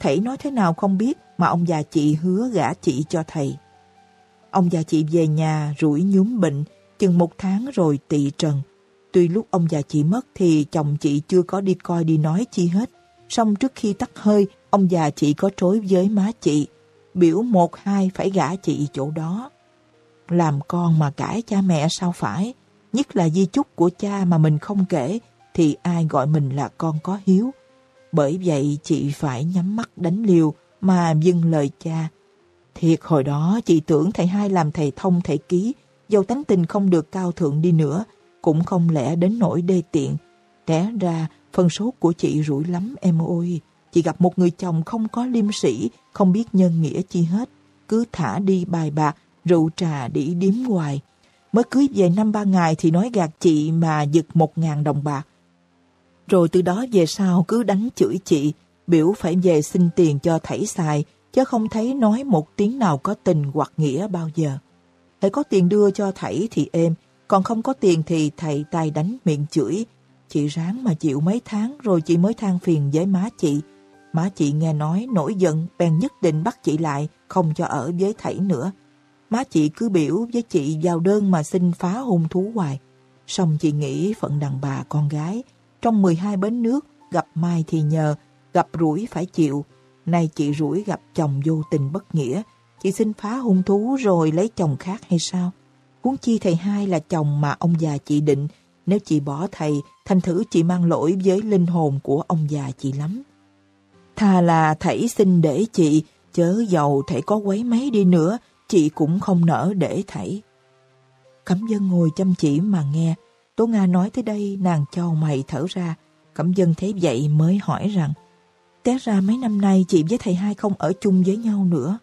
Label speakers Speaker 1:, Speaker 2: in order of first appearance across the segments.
Speaker 1: Thầy nói thế nào không biết mà ông già chị hứa gả chị cho thầy. Ông già chị về nhà rủi nhúm bệnh, chừng một tháng rồi tị trần. Tuy lúc ông già chị mất thì chồng chị chưa có đi coi đi nói chi hết. Xong trước khi tắt hơi, ông già chị có trối với má chị. Biểu một hai phải gả chị chỗ đó. Làm con mà cãi cha mẹ sao phải? Nhất là di chúc của cha mà mình không kể thì ai gọi mình là con có hiếu. Bởi vậy chị phải nhắm mắt đánh liều mà dưng lời cha. Thiệt hồi đó chị tưởng thầy hai làm thầy thông thầy ký, dầu tánh tình không được cao thượng đi nữa, cũng không lẽ đến nỗi đê tiện. Té ra, phần số của chị rủi lắm em ơi. Chị gặp một người chồng không có liêm sĩ, không biết nhân nghĩa chi hết. Cứ thả đi bài bạc, rượu trà đĩ điếm hoài. Mới cưới về năm ba ngày thì nói gạt chị mà giật một ngàn đồng bạc. Rồi từ đó về sau cứ đánh chửi chị, biểu phải về xin tiền cho thảy xài, chứ không thấy nói một tiếng nào có tình hoặc nghĩa bao giờ. Thầy có tiền đưa cho thảy thì êm, còn không có tiền thì thầy tay đánh miệng chửi. Chị ráng mà chịu mấy tháng rồi chị mới than phiền với má chị. Má chị nghe nói nổi giận bèn nhất định bắt chị lại, không cho ở với thảy nữa. Má chị cứ biểu với chị vào đơn mà xin phá hôn thú hoài. Xong chị nghĩ phận đàn bà con gái, trong 12 bến nước, gặp mai thì nhờ, gặp rủi phải chịu. Nay chị rủi gặp chồng vô tình bất nghĩa, chị xin phá hôn thú rồi lấy chồng khác hay sao? Huống chi thầy hai là chồng mà ông già chị định, nếu chị bỏ thầy, thành thử chị mang lỗi với linh hồn của ông già chị lắm. Thà là thảy xin để chị, chớ giàu thể có quấy mấy đi nữa, chị cũng không nỡ để thảy. Cẩm dân ngồi chăm chỉ mà nghe, Tố Nga nói tới đây nàng cho mày thở ra, Cẩm dân thấy vậy mới hỏi rằng Té ra mấy năm nay chị với thầy hai không ở chung với nhau nữa.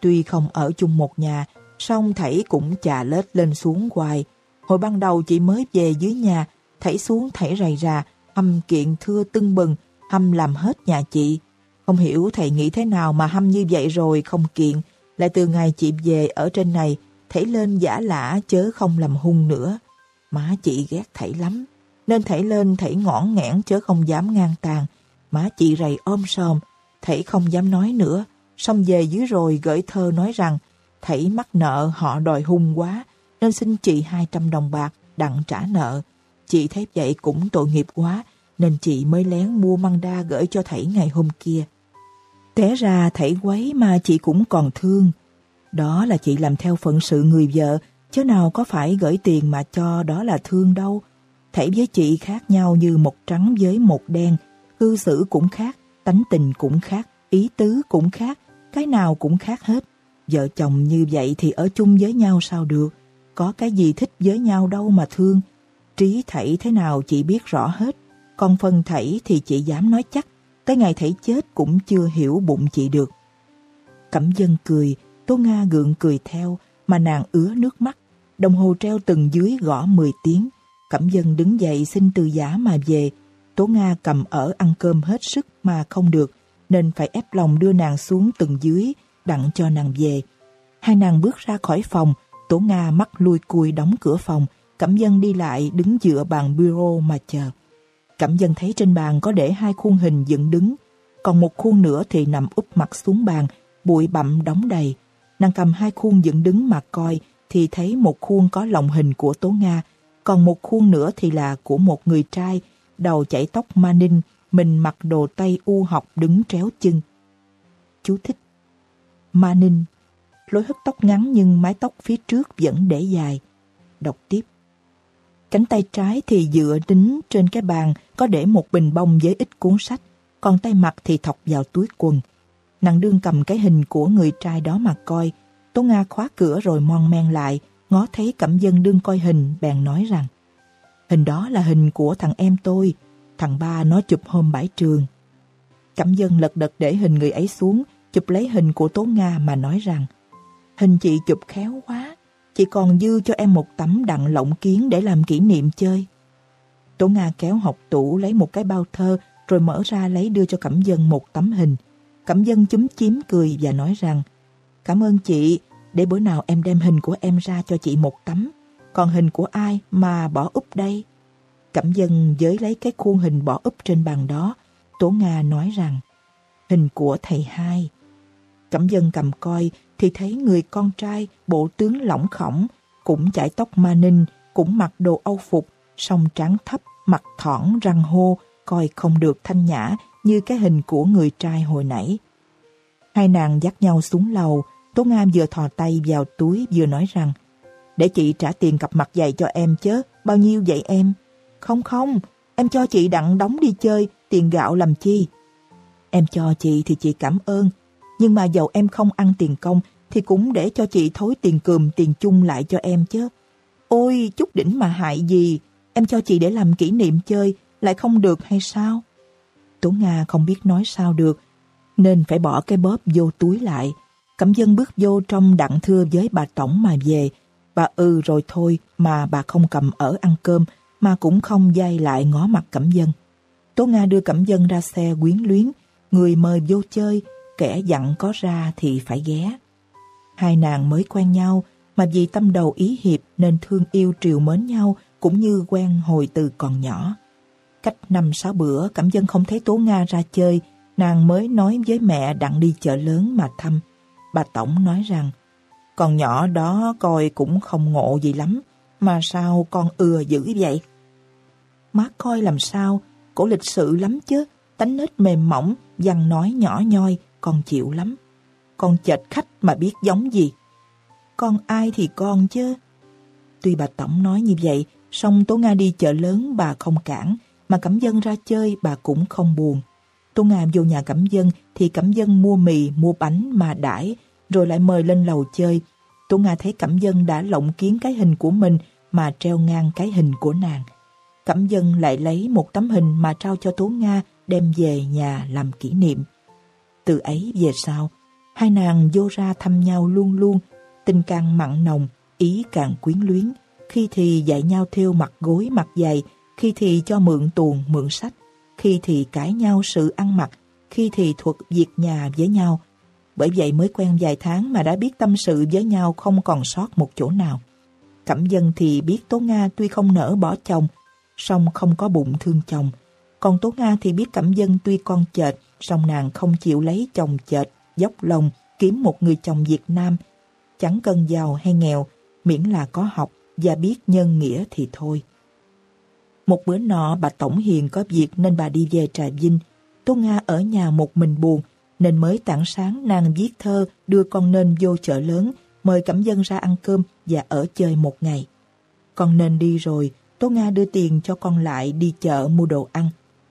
Speaker 1: Tuy không ở chung một nhà, song thảy cũng chà lết lên xuống hoài. Hồi ban đầu chị mới về dưới nhà, thảy xuống thảy rầy ra hâm kiện thưa tưng bừng, hâm làm hết nhà chị. Không hiểu thầy nghĩ thế nào mà hâm như vậy rồi không kiện, lại từ ngày chị về ở trên này, thảy lên giả lả chớ không làm hung nữa. Má chị ghét thảy lắm, nên thảy lên thảy ngõn nghẽn chớ không dám ngang tàn. Má chị rầy ôm sòm, thảy không dám nói nữa. Xong về dưới rồi gửi thơ nói rằng thảy mắc nợ họ đòi hung quá, nên xin chị 200 đồng bạc đặng trả nợ. Chị thấy vậy cũng tội nghiệp quá, nên chị mới lén mua măng đa gửi cho thảy ngày hôm kia. Té ra thảy quấy mà chị cũng còn thương. Đó là chị làm theo phận sự người vợ, chứ nào có phải gửi tiền mà cho đó là thương đâu. Thảy với chị khác nhau như một trắng với một đen, cư xử cũng khác, tánh tình cũng khác, ý tứ cũng khác, cái nào cũng khác hết. Vợ chồng như vậy thì ở chung với nhau sao được, có cái gì thích với nhau đâu mà thương. Trí thảy thế nào chị biết rõ hết, còn phần thảy thì chị dám nói chắc, tới ngày thảy chết cũng chưa hiểu bụng chị được. Cẩm dân cười, tô Nga gượng cười theo, mà nàng ứa nước mắt. Đồng hồ treo từng dưới gõ 10 tiếng. Cẩm dân đứng dậy xin từ giả mà về. Tố Nga cầm ở ăn cơm hết sức mà không được, nên phải ép lòng đưa nàng xuống từng dưới, đặng cho nàng về. Hai nàng bước ra khỏi phòng, Tố Nga mắt lui cùi đóng cửa phòng, Cẩm dân đi lại đứng dựa bàn bureau mà chờ. Cẩm dân thấy trên bàn có để hai khuôn hình dựng đứng, còn một khuôn nữa thì nằm úp mặt xuống bàn, bụi bặm đóng đầy. Nàng cầm hai khuôn dựng đứng mà coi thì thấy một khuôn có lòng hình của Tố Nga, còn một khuôn nữa thì là của một người trai, đầu chảy tóc ma ninh, mình mặc đồ tây u học đứng tréo chân. Chú thích Ma ninh Lối hất tóc ngắn nhưng mái tóc phía trước vẫn để dài. Đọc tiếp. Cánh tay trái thì dựa đính trên cái bàn có để một bình bông với ít cuốn sách, còn tay mặt thì thọc vào túi quần. Nàng đương cầm cái hình của người trai đó mà coi. Tố Nga khóa cửa rồi mon men lại, ngó thấy Cẩm Dân đương coi hình, bèn nói rằng Hình đó là hình của thằng em tôi, thằng ba nó chụp hôm bãi trường. Cẩm Dân lật đật để hình người ấy xuống, chụp lấy hình của Tố Nga mà nói rằng Hình chị chụp khéo quá, chị còn dư cho em một tấm đặng lộng kiến để làm kỷ niệm chơi. Tố Nga kéo học tủ lấy một cái bao thơ rồi mở ra lấy đưa cho Cẩm Dân một tấm hình. Cẩm Dân chúm chím cười và nói rằng Cảm ơn chị, để bữa nào em đem hình của em ra cho chị một tấm. Còn hình của ai mà bỏ úp đây? Cẩm Dân giới lấy cái khuôn hình bỏ úp trên bàn đó. Tố Nga nói rằng hình của thầy hai. Cẩm dân cầm coi thì thấy người con trai bộ tướng lỏng khổng, cũng chải tóc ma ninh, cũng mặc đồ âu phục, song trán thấp, mặt thỏn răng hô, coi không được thanh nhã như cái hình của người trai hồi nãy. Hai nàng dắt nhau xuống lầu, Tố Nga vừa thò tay vào túi vừa nói rằng Để chị trả tiền cặp mặt giày cho em chứ, bao nhiêu vậy em? Không không, em cho chị đặng đóng đi chơi, tiền gạo làm chi? Em cho chị thì chị cảm ơn, nhưng mà dầu em không ăn tiền công thì cũng để cho chị thối tiền cườm tiền chung lại cho em chứ. Ôi, chút đỉnh mà hại gì, em cho chị để làm kỷ niệm chơi, lại không được hay sao? Tố Nga không biết nói sao được, nên phải bỏ cái bóp vô túi lại. Cẩm dân bước vô trong đặng thưa với bà Tổng mà về. Bà ừ rồi thôi mà bà không cầm ở ăn cơm, mà cũng không dai lại ngó mặt Cẩm dân. Tố Nga đưa Cẩm dân ra xe quyến luyến, người mời vô chơi, kẻ dặn có ra thì phải ghé. Hai nàng mới quen nhau, mà vì tâm đầu ý hiệp nên thương yêu triều mến nhau cũng như quen hồi từ còn nhỏ. Cách năm sáu bữa, Cẩm Dân không thấy Tố Nga ra chơi, nàng mới nói với mẹ đặng đi chợ lớn mà thăm. Bà Tổng nói rằng, con nhỏ đó coi cũng không ngộ gì lắm, mà sao con ưa dữ vậy? Má coi làm sao, cổ lịch sự lắm chứ, tánh nết mềm mỏng, dằn nói nhỏ nhoi, con chịu lắm. Con chệt khách mà biết giống gì. Con ai thì con chứ. Tuy bà Tổng nói như vậy, song Tố Nga đi chợ lớn bà không cản, mà Cẩm Dân ra chơi bà cũng không buồn. Tô Ngàm vô nhà Cẩm Dân thì Cẩm Dân mua mì, mua bánh mà đãi, rồi lại mời lên lầu chơi. Tô Nga thấy Cẩm Dân đã lộng kiến cái hình của mình mà treo ngang cái hình của nàng. Cẩm Dân lại lấy một tấm hình mà trao cho Tố Nga đem về nhà làm kỷ niệm. Từ ấy về sau, hai nàng vô ra thăm nhau luôn luôn, tình càng mặn nồng, ý càng quyến luyến, khi thì dạy nhau theo mặt gối mặt dày, khi thì cho mượn tuồng mượn sách, khi thì cãi nhau sự ăn mặc, khi thì thuộc việc nhà với nhau. Bởi vậy mới quen vài tháng mà đã biết tâm sự với nhau không còn sót một chỗ nào. Cẩm dân thì biết Tố Nga tuy không nỡ bỏ chồng, song không có bụng thương chồng. Còn Tố Nga thì biết Cẩm dân tuy con chệt, song nàng không chịu lấy chồng chệt, dốc lòng, kiếm một người chồng Việt Nam. Chẳng cần giàu hay nghèo, miễn là có học và biết nhân nghĩa thì thôi. Một bữa nọ bà Tổng Hiền có việc nên bà đi về Trà Vinh. Tô Nga ở nhà một mình buồn, nên mới tảng sáng nàng viết thơ đưa con nên vô chợ lớn, mời cẩm dân ra ăn cơm và ở chơi một ngày. Con nên đi rồi, Tô Nga đưa tiền cho con lại đi chợ mua đồ ăn.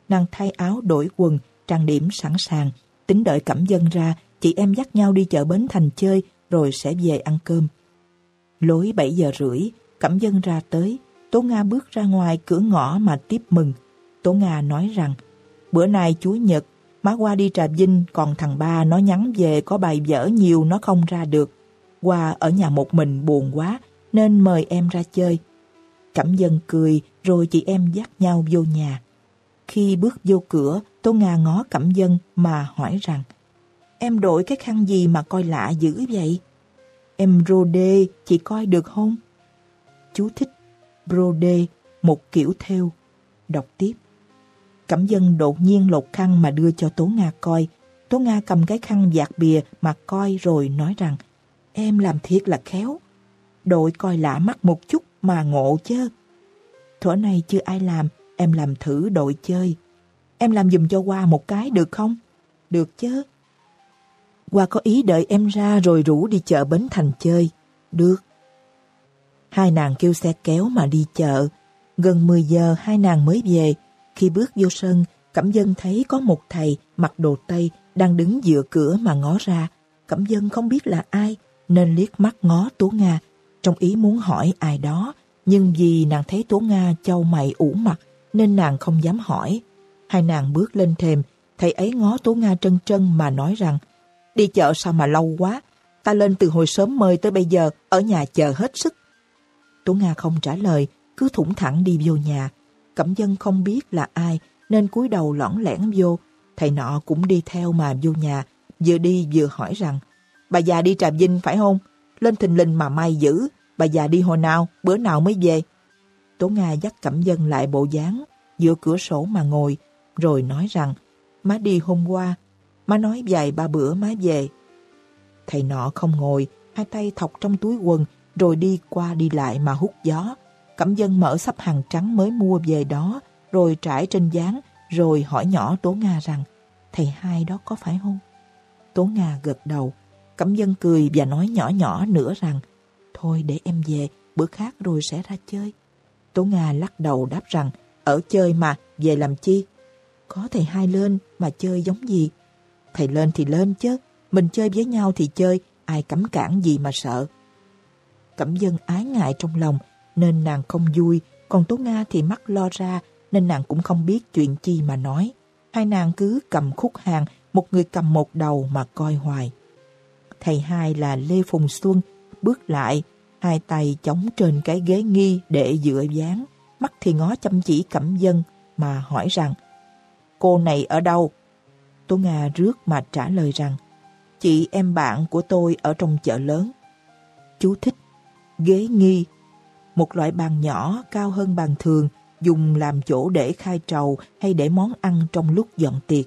Speaker 1: Nàng thay áo đổi quần, trang điểm sẵn sàng, tính đợi cẩm dân ra, chị em dắt nhau đi chợ Bến Thành chơi rồi sẽ về ăn cơm. Lối 7 giờ rưỡi, cẩm dân ra tới, Tố Nga bước ra ngoài cửa ngõ mà tiếp mừng. Tố Nga nói rằng, bữa nay Chúa Nhật, má qua đi Trà Vinh, còn thằng ba nó nhắn về có bài vở nhiều nó không ra được. Qua ở nhà một mình buồn quá, nên mời em ra chơi. Cẩm dân cười, rồi chị em dắt nhau vô nhà. Khi bước vô cửa, Tố Nga ngó Cẩm dân mà hỏi rằng, em đổi cái khăn gì mà coi lạ dữ vậy? Em rô đê, chị coi được không? Chú thích brode, một kiểu theo. Đọc tiếp. Cẩm dân đột nhiên lột khăn mà đưa cho Tố Nga coi. Tố Nga cầm cái khăn dạt bìa mà coi rồi nói rằng Em làm thiệt là khéo. Đội coi lạ mắt một chút mà ngộ chứ. Thuở này chưa ai làm, em làm thử đội chơi. Em làm dùm cho qua một cái được không? Được chứ. Qua có ý đợi em ra rồi rủ đi chợ Bến Thành chơi. Được. Hai nàng kêu xe kéo mà đi chợ. Gần 10 giờ hai nàng mới về. Khi bước vô sân, Cẩm Dân thấy có một thầy mặc đồ Tây đang đứng dựa cửa mà ngó ra. Cẩm Dân không biết là ai, nên liếc mắt ngó Tố Nga, trong ý muốn hỏi ai đó. Nhưng vì nàng thấy Tố Nga châu mày ủ mặt, nên nàng không dám hỏi. Hai nàng bước lên thềm, thầy ấy ngó Tố Nga trân trân mà nói rằng Đi chợ sao mà lâu quá, ta lên từ hồi sớm mời tới bây giờ, ở nhà chờ hết sức. Tố Nga không trả lời, cứ thủng thẳng đi vô nhà. Cẩm dân không biết là ai, nên cúi đầu lõng lẻn vô. Thầy nọ cũng đi theo mà vô nhà, vừa đi vừa hỏi rằng, bà già đi Trà Vinh phải không? Lên thình lình mà may dữ, bà già đi hồi nào, bữa nào mới về? Tố Nga dắt Cẩm dân lại bộ dáng, giữa cửa sổ mà ngồi, rồi nói rằng, má đi hôm qua, má nói vài ba bữa má về. Thầy nọ không ngồi, hai tay thọc trong túi quần, rồi đi qua đi lại mà hút gió. Cẩm dân mở sắp hàng trắng mới mua về đó, rồi trải trên dáng, rồi hỏi nhỏ Tố Nga rằng, thầy hai đó có phải không? Tố Nga gật đầu, Cẩm dân cười và nói nhỏ nhỏ nữa rằng, thôi để em về, bữa khác rồi sẽ ra chơi. Tố Nga lắc đầu đáp rằng, ở chơi mà, về làm chi? Có thầy hai lên mà chơi giống gì? Thầy lên thì lên chứ, mình chơi với nhau thì chơi, ai cấm cản gì mà sợ. Cẩm dân ái ngại trong lòng, nên nàng không vui, còn Tố Nga thì mắt lo ra, nên nàng cũng không biết chuyện chi mà nói. Hai nàng cứ cầm khúc hàng, một người cầm một đầu mà coi hoài. Thầy hai là Lê Phùng Xuân, bước lại, hai tay chống trên cái ghế nghi để dựa dáng, mắt thì ngó chăm chỉ cẩm dân mà hỏi rằng Cô này ở đâu? Tố Nga rước mà trả lời rằng Chị em bạn của tôi ở trong chợ lớn. Chú thích Ghế nghi Một loại bàn nhỏ cao hơn bàn thường dùng làm chỗ để khai trầu hay để món ăn trong lúc dọn tiệc.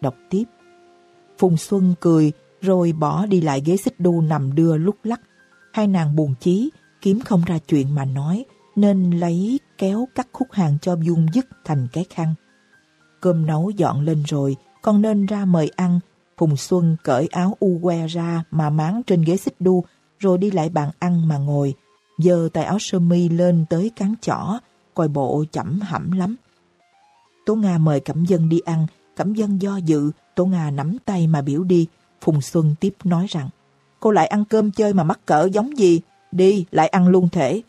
Speaker 1: Đọc tiếp Phùng Xuân cười rồi bỏ đi lại ghế xích đu nằm đưa lúc lắc. Hai nàng buồn chí, kiếm không ra chuyện mà nói, nên lấy kéo cắt khúc hàng cho dung dứt thành cái khăn. Cơm nấu dọn lên rồi, con nên ra mời ăn. Phùng Xuân cởi áo u que ra mà máng trên ghế xích đu, rồi đi lại bàn ăn mà ngồi, giơ tay áo sơ mi lên tới cán chỏ, coi bộ chậm hẩm lắm. Tố Nga mời Cẩm Dân đi ăn, Cẩm Dân do dự, Tố Nga nắm tay mà biểu đi. Phùng Xuân tiếp nói rằng, cô lại ăn cơm chơi mà mắc cỡ giống gì, đi lại ăn luôn thể.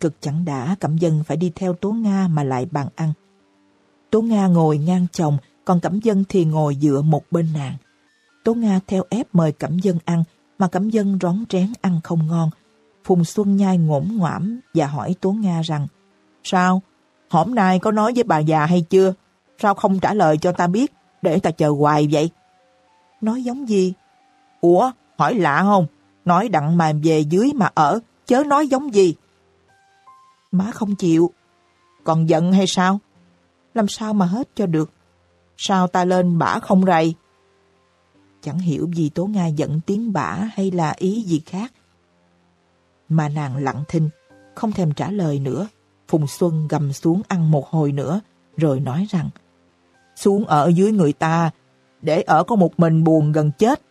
Speaker 1: Cực chẳng đã Cẩm Dân phải đi theo Tố Nga mà lại bàn ăn. Tố Nga ngồi ngang chồng, còn Cẩm Dân thì ngồi dựa một bên nàng. Tố Nga theo ép mời Cẩm Dân ăn, mà Cẩm Dân rón rén ăn không ngon. Phùng Xuân nhai ngổm ngoảm và hỏi Tố Nga rằng, Sao? Hôm nay có nói với bà già hay chưa? Sao không trả lời cho ta biết, để ta chờ hoài vậy? Nói giống gì? Ủa, hỏi lạ không? Nói đặng mà về dưới mà ở, chớ nói giống gì? Má không chịu. Còn giận hay sao? Làm sao mà hết cho được? Sao ta lên bả không rầy? Chẳng hiểu gì Tố Nga giận tiếng bả hay là ý gì khác. Mà nàng lặng thinh, không thèm trả lời nữa. Phùng Xuân gầm xuống ăn một hồi nữa, rồi nói rằng Xuống ở dưới người ta, để ở có một mình buồn gần chết.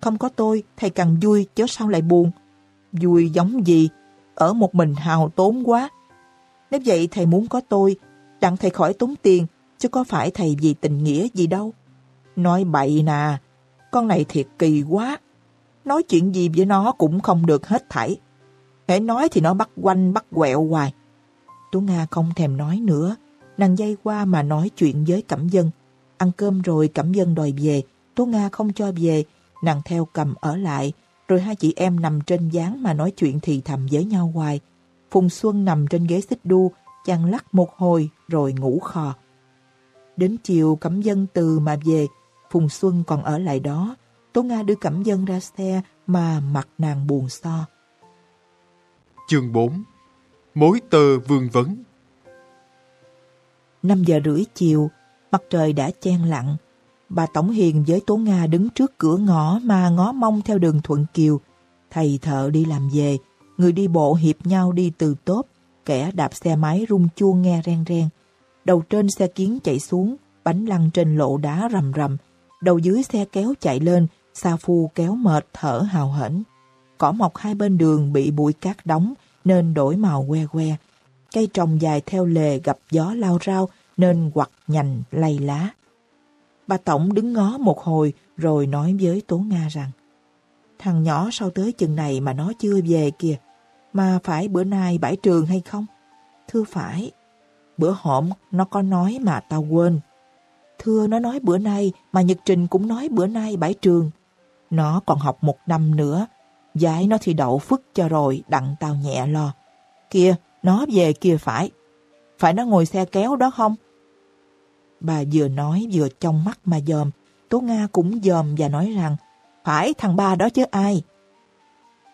Speaker 1: Không có tôi, thầy càng vui, chứ sao lại buồn? Vui giống gì? Ở một mình hào tốn quá. Nếu vậy thầy muốn có tôi, đặng thầy khỏi tốn tiền, chứ có phải thầy vì tình nghĩa gì đâu. Nói bậy nà, con này thiệt kỳ quá. Nói chuyện gì với nó cũng không được hết thảy. Hãy nói thì nó bắt quanh bắt quẹo hoài. Tú Nga không thèm nói nữa. Nàng dây qua mà nói chuyện với Cẩm Dân. Ăn cơm rồi Cẩm Dân đòi về. Tú Nga không cho về. Nàng theo cầm ở lại. Rồi hai chị em nằm trên gián mà nói chuyện thì thầm với nhau hoài. Phùng Xuân nằm trên ghế xích đu, chăn lắc một hồi rồi ngủ khò. Đến chiều Cẩm Dân từ mà về, Phùng Xuân còn ở lại đó. Tố Nga đưa Cẩm Dân ra xe mà mặt nàng buồn so.
Speaker 2: Chương 4 Mối tơ vương vấn
Speaker 1: 5 giờ rưỡi chiều, mặt trời đã chen lặng. Bà Tổng Hiền với Tố Nga đứng trước cửa ngõ mà ngó mong theo đường Thuận Kiều. Thầy thợ đi làm về, người đi bộ hiệp nhau đi từ tốp, kẻ đạp xe máy rung chuông nghe ren ren. Đầu trên xe kiến chạy xuống, bánh lăn trên lộ đá rầm rầm. Đầu dưới xe kéo chạy lên, Sa Phu kéo mệt thở hào hển. Cỏ mọc hai bên đường bị bụi cát đóng nên đổi màu que que. Cây trồng dài theo lề gặp gió lao rao nên quặt nhành lay lá. Bà Tổng đứng ngó một hồi rồi nói với Tố Nga rằng Thằng nhỏ sau tới chừng này mà nó chưa về kìa. Mà phải bữa nay bãi trường hay không? Thưa phải. Bữa hổm nó có nói mà tao quên. Thưa nó nói bữa nay mà Nhật Trình cũng nói bữa nay bãi trường. Nó còn học một năm nữa. Dạy nó thì đậu phức cho rồi đặng tao nhẹ lo. Kia, nó về kia phải. Phải nó ngồi xe kéo đó không? Bà vừa nói vừa trong mắt mà dòm. Tố Nga cũng dòm và nói rằng phải thằng ba đó chứ ai.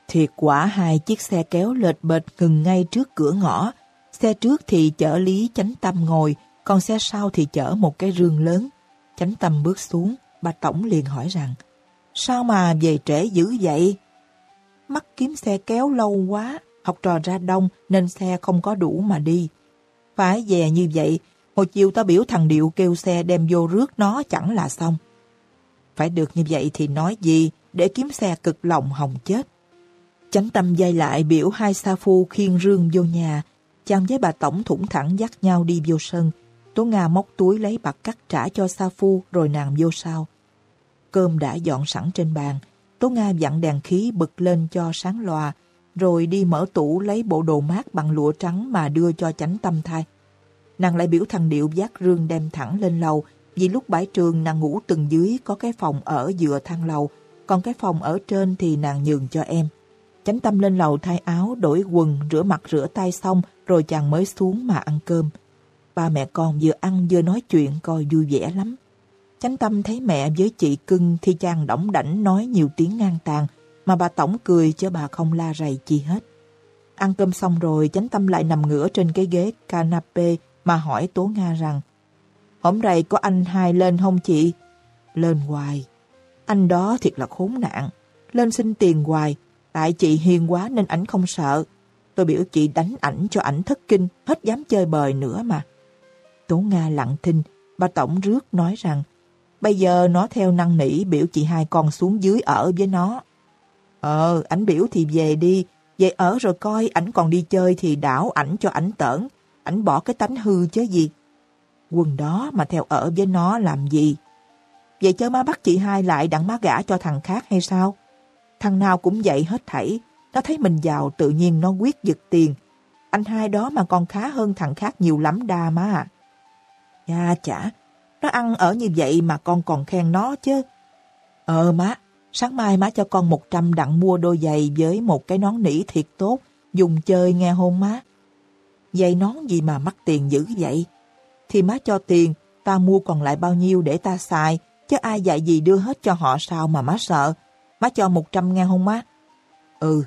Speaker 1: Thiệt quả hai chiếc xe kéo lệch bệt ngừng ngay trước cửa ngõ. Xe trước thì chở Lý Chánh Tâm ngồi, còn xe sau thì chở một cái rương lớn. Chánh Tâm bước xuống, Bà Tổng liền hỏi rằng, sao mà về trễ dữ vậy? Mắt kiếm xe kéo lâu quá, học trò ra đông nên xe không có đủ mà đi. Phải về như vậy, hồi chiều ta biểu thằng Điệu kêu xe đem vô rước nó chẳng là xong. Phải được như vậy thì nói gì để kiếm xe cực lòng hồng chết. Chánh tâm dây lại biểu hai sa phu khiêng rương vô nhà, chàng với bà Tổng thủng thẳng dắt nhau đi vô sân. Tố Nga móc túi lấy bạc cắt trả cho sa phu rồi nàng vô sau. Cơm đã dọn sẵn trên bàn, Tố Nga dặn đèn khí bực lên cho sáng loà, rồi đi mở tủ lấy bộ đồ mát bằng lụa trắng mà đưa cho chánh tâm thai. Nàng lại biểu thằng Điệu giác rương đem thẳng lên lầu, vì lúc bãi trường nàng ngủ từng dưới có cái phòng ở dựa thang lầu, còn cái phòng ở trên thì nàng nhường cho em. Chánh tâm lên lầu thay áo, đổi quần, rửa mặt rửa tay xong rồi chàng mới xuống mà ăn cơm. Ba mẹ con vừa ăn vừa nói chuyện coi vui vẻ lắm. Chánh tâm thấy mẹ với chị cưng thì chàng đỏng đảnh nói nhiều tiếng ngang tàn, mà bà Tổng cười chứ bà không la rầy chi hết. Ăn cơm xong rồi, chánh tâm lại nằm ngửa trên cái ghế canape mà hỏi Tố Nga rằng Hôm nay có anh hai lên không chị? Lên hoài. Anh đó thiệt là khốn nạn. Lên xin tiền hoài. Tại chị hiền quá nên ảnh không sợ. Tôi biểu chị đánh ảnh cho ảnh thất kinh, hết dám chơi bời nữa mà. Tố Nga lặng thinh, bà Tổng rước nói rằng Bây giờ nó theo năng nỉ biểu chị hai con xuống dưới ở với nó. Ờ, ảnh biểu thì về đi, về ở rồi coi ảnh còn đi chơi thì đảo ảnh cho ảnh tởn, ảnh bỏ cái tánh hư chứ gì. quần đó mà theo ở với nó làm gì? Vậy chớ má bắt chị hai lại đặng má gả cho thằng khác hay sao? Thằng nào cũng vậy hết thảy, nó thấy mình giàu tự nhiên nó quyết giật tiền. Anh hai đó mà còn khá hơn thằng khác nhiều lắm đa má. À. Dạ chả, nó ăn ở như vậy mà con còn khen nó chứ. Ờ má, sáng mai má cho con 100 đặng mua đôi giày với một cái nón nỉ thiệt tốt, dùng chơi nghe hôn má. Giày nón gì mà mắc tiền dữ vậy? Thì má cho tiền, ta mua còn lại bao nhiêu để ta xài, chứ ai dạy gì đưa hết cho họ sao mà má sợ. Má cho 100 nghe không má? Ừ.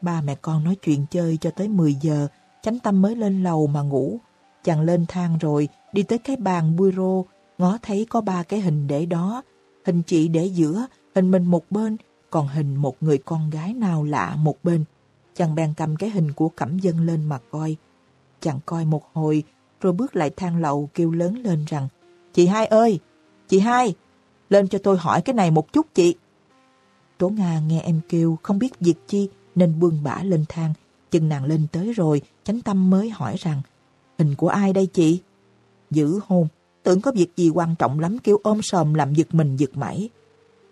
Speaker 1: Ba mẹ con nói chuyện chơi cho tới 10 giờ, chánh tâm mới lên lầu mà ngủ. Chàng lên thang rồi, đi tới cái bàn bureau, ngó thấy có ba cái hình để đó. Hình chị để giữa, hình mình một bên, còn hình một người con gái nào lạ một bên. Chàng bèn cầm cái hình của Cẩm Dân lên mà coi. Chàng coi một hồi, rồi bước lại thang lầu kêu lớn lên rằng Chị hai ơi! Chị hai! Lên cho tôi hỏi cái này một chút chị. Tố Nga nghe em kêu không biết việc chi nên buông bả lên thang. Chừng nàng lên tới rồi, chánh tâm mới hỏi rằng Hình của ai đây chị? Giữ hôn, tưởng có việc gì quan trọng lắm kêu ôm sòm làm giật mình giật mẩy.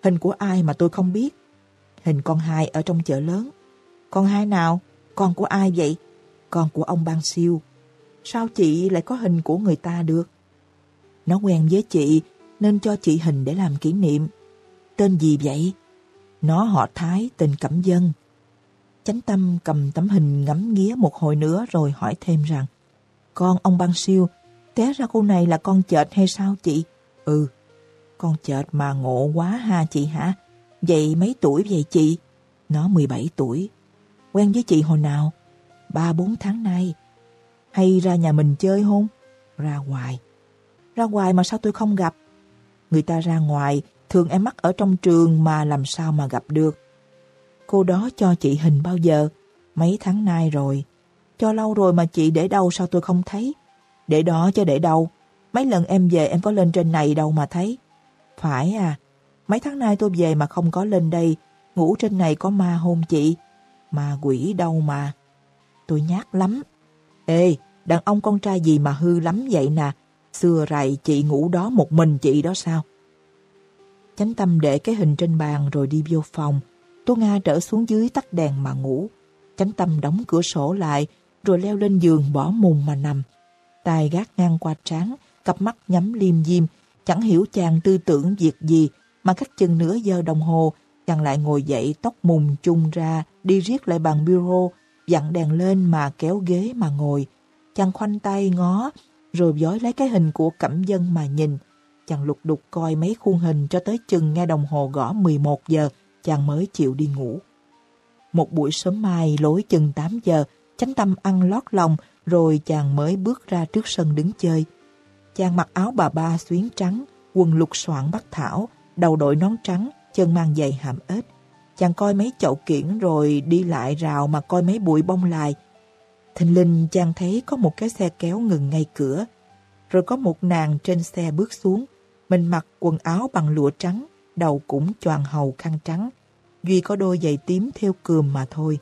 Speaker 1: Hình của ai mà tôi không biết? Hình con hai ở trong chợ lớn. Con hai nào? Con của ai vậy? Con của ông Ban Siêu. Sao chị lại có hình của người ta được? Nó quen với chị nên cho chị hình để làm kỷ niệm. Tên gì vậy? Nó họ Thái, tên Cẩm Dân. Chánh Tâm cầm tấm hình ngắm nghía một hồi nữa rồi hỏi thêm rằng con ông Ban Siêu, té ra cô này là con chợt hay sao chị? Ừ, con chợt mà ngộ quá ha chị hả? Vậy mấy tuổi vậy chị? Nó 17 tuổi. Quen với chị hồi nào? Ba bốn tháng nay. Hay ra nhà mình chơi không? Ra ngoài. Ra ngoài mà sao tôi không gặp? Người ta ra ngoài, thường em mắc ở trong trường mà làm sao mà gặp được. Cô đó cho chị hình bao giờ? Mấy tháng nay rồi. Cho lâu rồi mà chị để đâu sao tôi không thấy? Để đó chứ để đâu? Mấy lần em về em có lên trên này đâu mà thấy. Phải à, mấy tháng nay tôi về mà không có lên đây, ngủ trên này có ma hôn chị. Ma quỷ đâu mà. Tôi nhát lắm. Ê, đàn ông con trai gì mà hư lắm vậy nè. Xưa rày chị ngủ đó một mình chị đó sao? Chánh tâm để cái hình trên bàn rồi đi vô phòng. Tô Nga trở xuống dưới tắt đèn mà ngủ. Chánh tâm đóng cửa sổ lại rồi leo lên giường bỏ mùng mà nằm. tay gác ngang qua trán, cặp mắt nhắm liêm diêm, chẳng hiểu chàng tư tưởng việc gì mà cách chừng nửa giờ đồng hồ chàng lại ngồi dậy tóc mùng chung ra đi riết lại bàn bureau dặn đèn lên mà kéo ghế mà ngồi. Chàng khoanh tay ngó rồi dối lấy cái hình của cẩm dân mà nhìn. Chàng lục đục coi mấy khuôn hình cho tới chừng nghe đồng hồ gõ 11 giờ chàng mới chịu đi ngủ. Một buổi sớm mai lối chừng 8 giờ chánh tâm ăn lót lòng rồi chàng mới bước ra trước sân đứng chơi chàng mặc áo bà ba xuyến trắng quần lục soạn bắt thảo, đầu đội nón trắng, chân mang giày hàm ếch. Chàng coi mấy chậu kiển rồi đi lại rào mà coi mấy bụi bông lại. Thình linh chàng thấy có một cái xe kéo ngừng ngay cửa. Rồi có một nàng trên xe bước xuống. Mình mặc quần áo bằng lụa trắng, đầu cũng choàng hầu khăn trắng. Duy có đôi giày tím theo cườm mà thôi.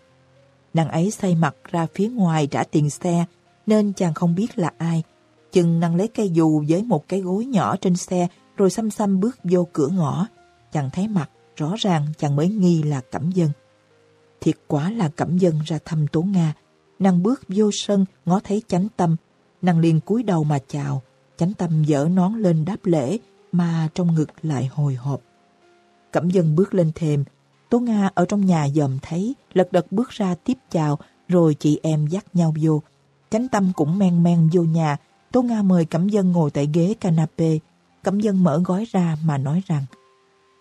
Speaker 1: Nàng ấy say mặt ra phía ngoài trả tiền xe, nên chàng không biết là ai. Chừng nàng lấy cây dù với một cái gối nhỏ trên xe, rồi xăm xăm bước vô cửa ngõ. Chàng thấy mặt, rõ ràng chàng mới nghi là Cẩm Dân. Thiệt quả là Cẩm Dân ra thăm Tố Nga. Nàng bước vô sân, ngó thấy chánh tâm. Nàng liền cúi đầu mà chào. Chánh tâm dở nón lên đáp lễ, mà trong ngực lại hồi hộp. Cẩm Dân bước lên thềm, Tố Nga ở trong nhà dòm thấy, lật đật bước ra tiếp chào, rồi chị em dắt nhau vô. Chánh tâm cũng men men vô nhà, Tố Nga mời Cẩm Dân ngồi tại ghế canape. Cẩm Dân mở gói ra mà nói rằng,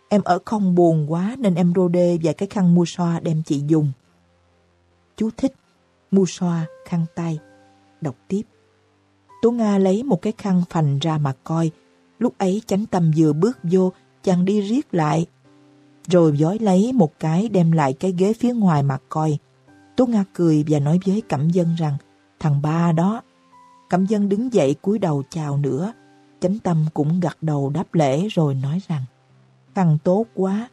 Speaker 1: Em ở không buồn quá nên em rô đê và cái khăn mua xoa đem chị dùng. Chú thích, mua xoa, khăn tay. Đọc tiếp. Tố Nga lấy một cái khăn phành ra mà coi. Lúc ấy chánh tâm vừa bước vô, chàng đi riết lại rồi dối lấy một cái đem lại cái ghế phía ngoài mặt coi. Tố Nga cười và nói với Cẩm Dân rằng, thằng ba đó. Cẩm Dân đứng dậy cúi đầu chào nữa. Chánh Tâm cũng gật đầu đáp lễ rồi nói rằng, thằng tốt quá,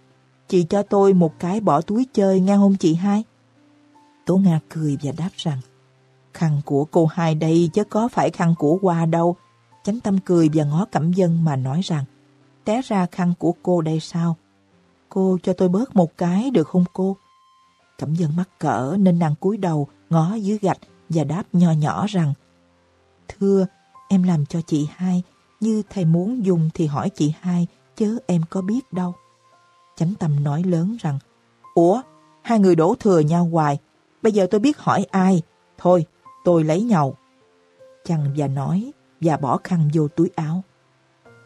Speaker 1: chị cho tôi một cái bỏ túi chơi nghe không chị hai. Tố Nga cười và đáp rằng, khăn của cô hai đây chứ có phải khăn của Hoa đâu. Chánh Tâm cười và ngó Cẩm Dân mà nói rằng, té ra khăn của cô đây sao? Cô cho tôi bớt một cái được không cô? Cẩm dân mắc cỡ nên nàng cúi đầu ngó dưới gạch và đáp nho nhỏ rằng Thưa, em làm cho chị hai, như thầy muốn dùng thì hỏi chị hai, chứ em có biết đâu. Chánh tâm nói lớn rằng Ủa, hai người đổ thừa nhau hoài, bây giờ tôi biết hỏi ai. Thôi, tôi lấy nhau. Chăng và nói và bỏ khăn vô túi áo.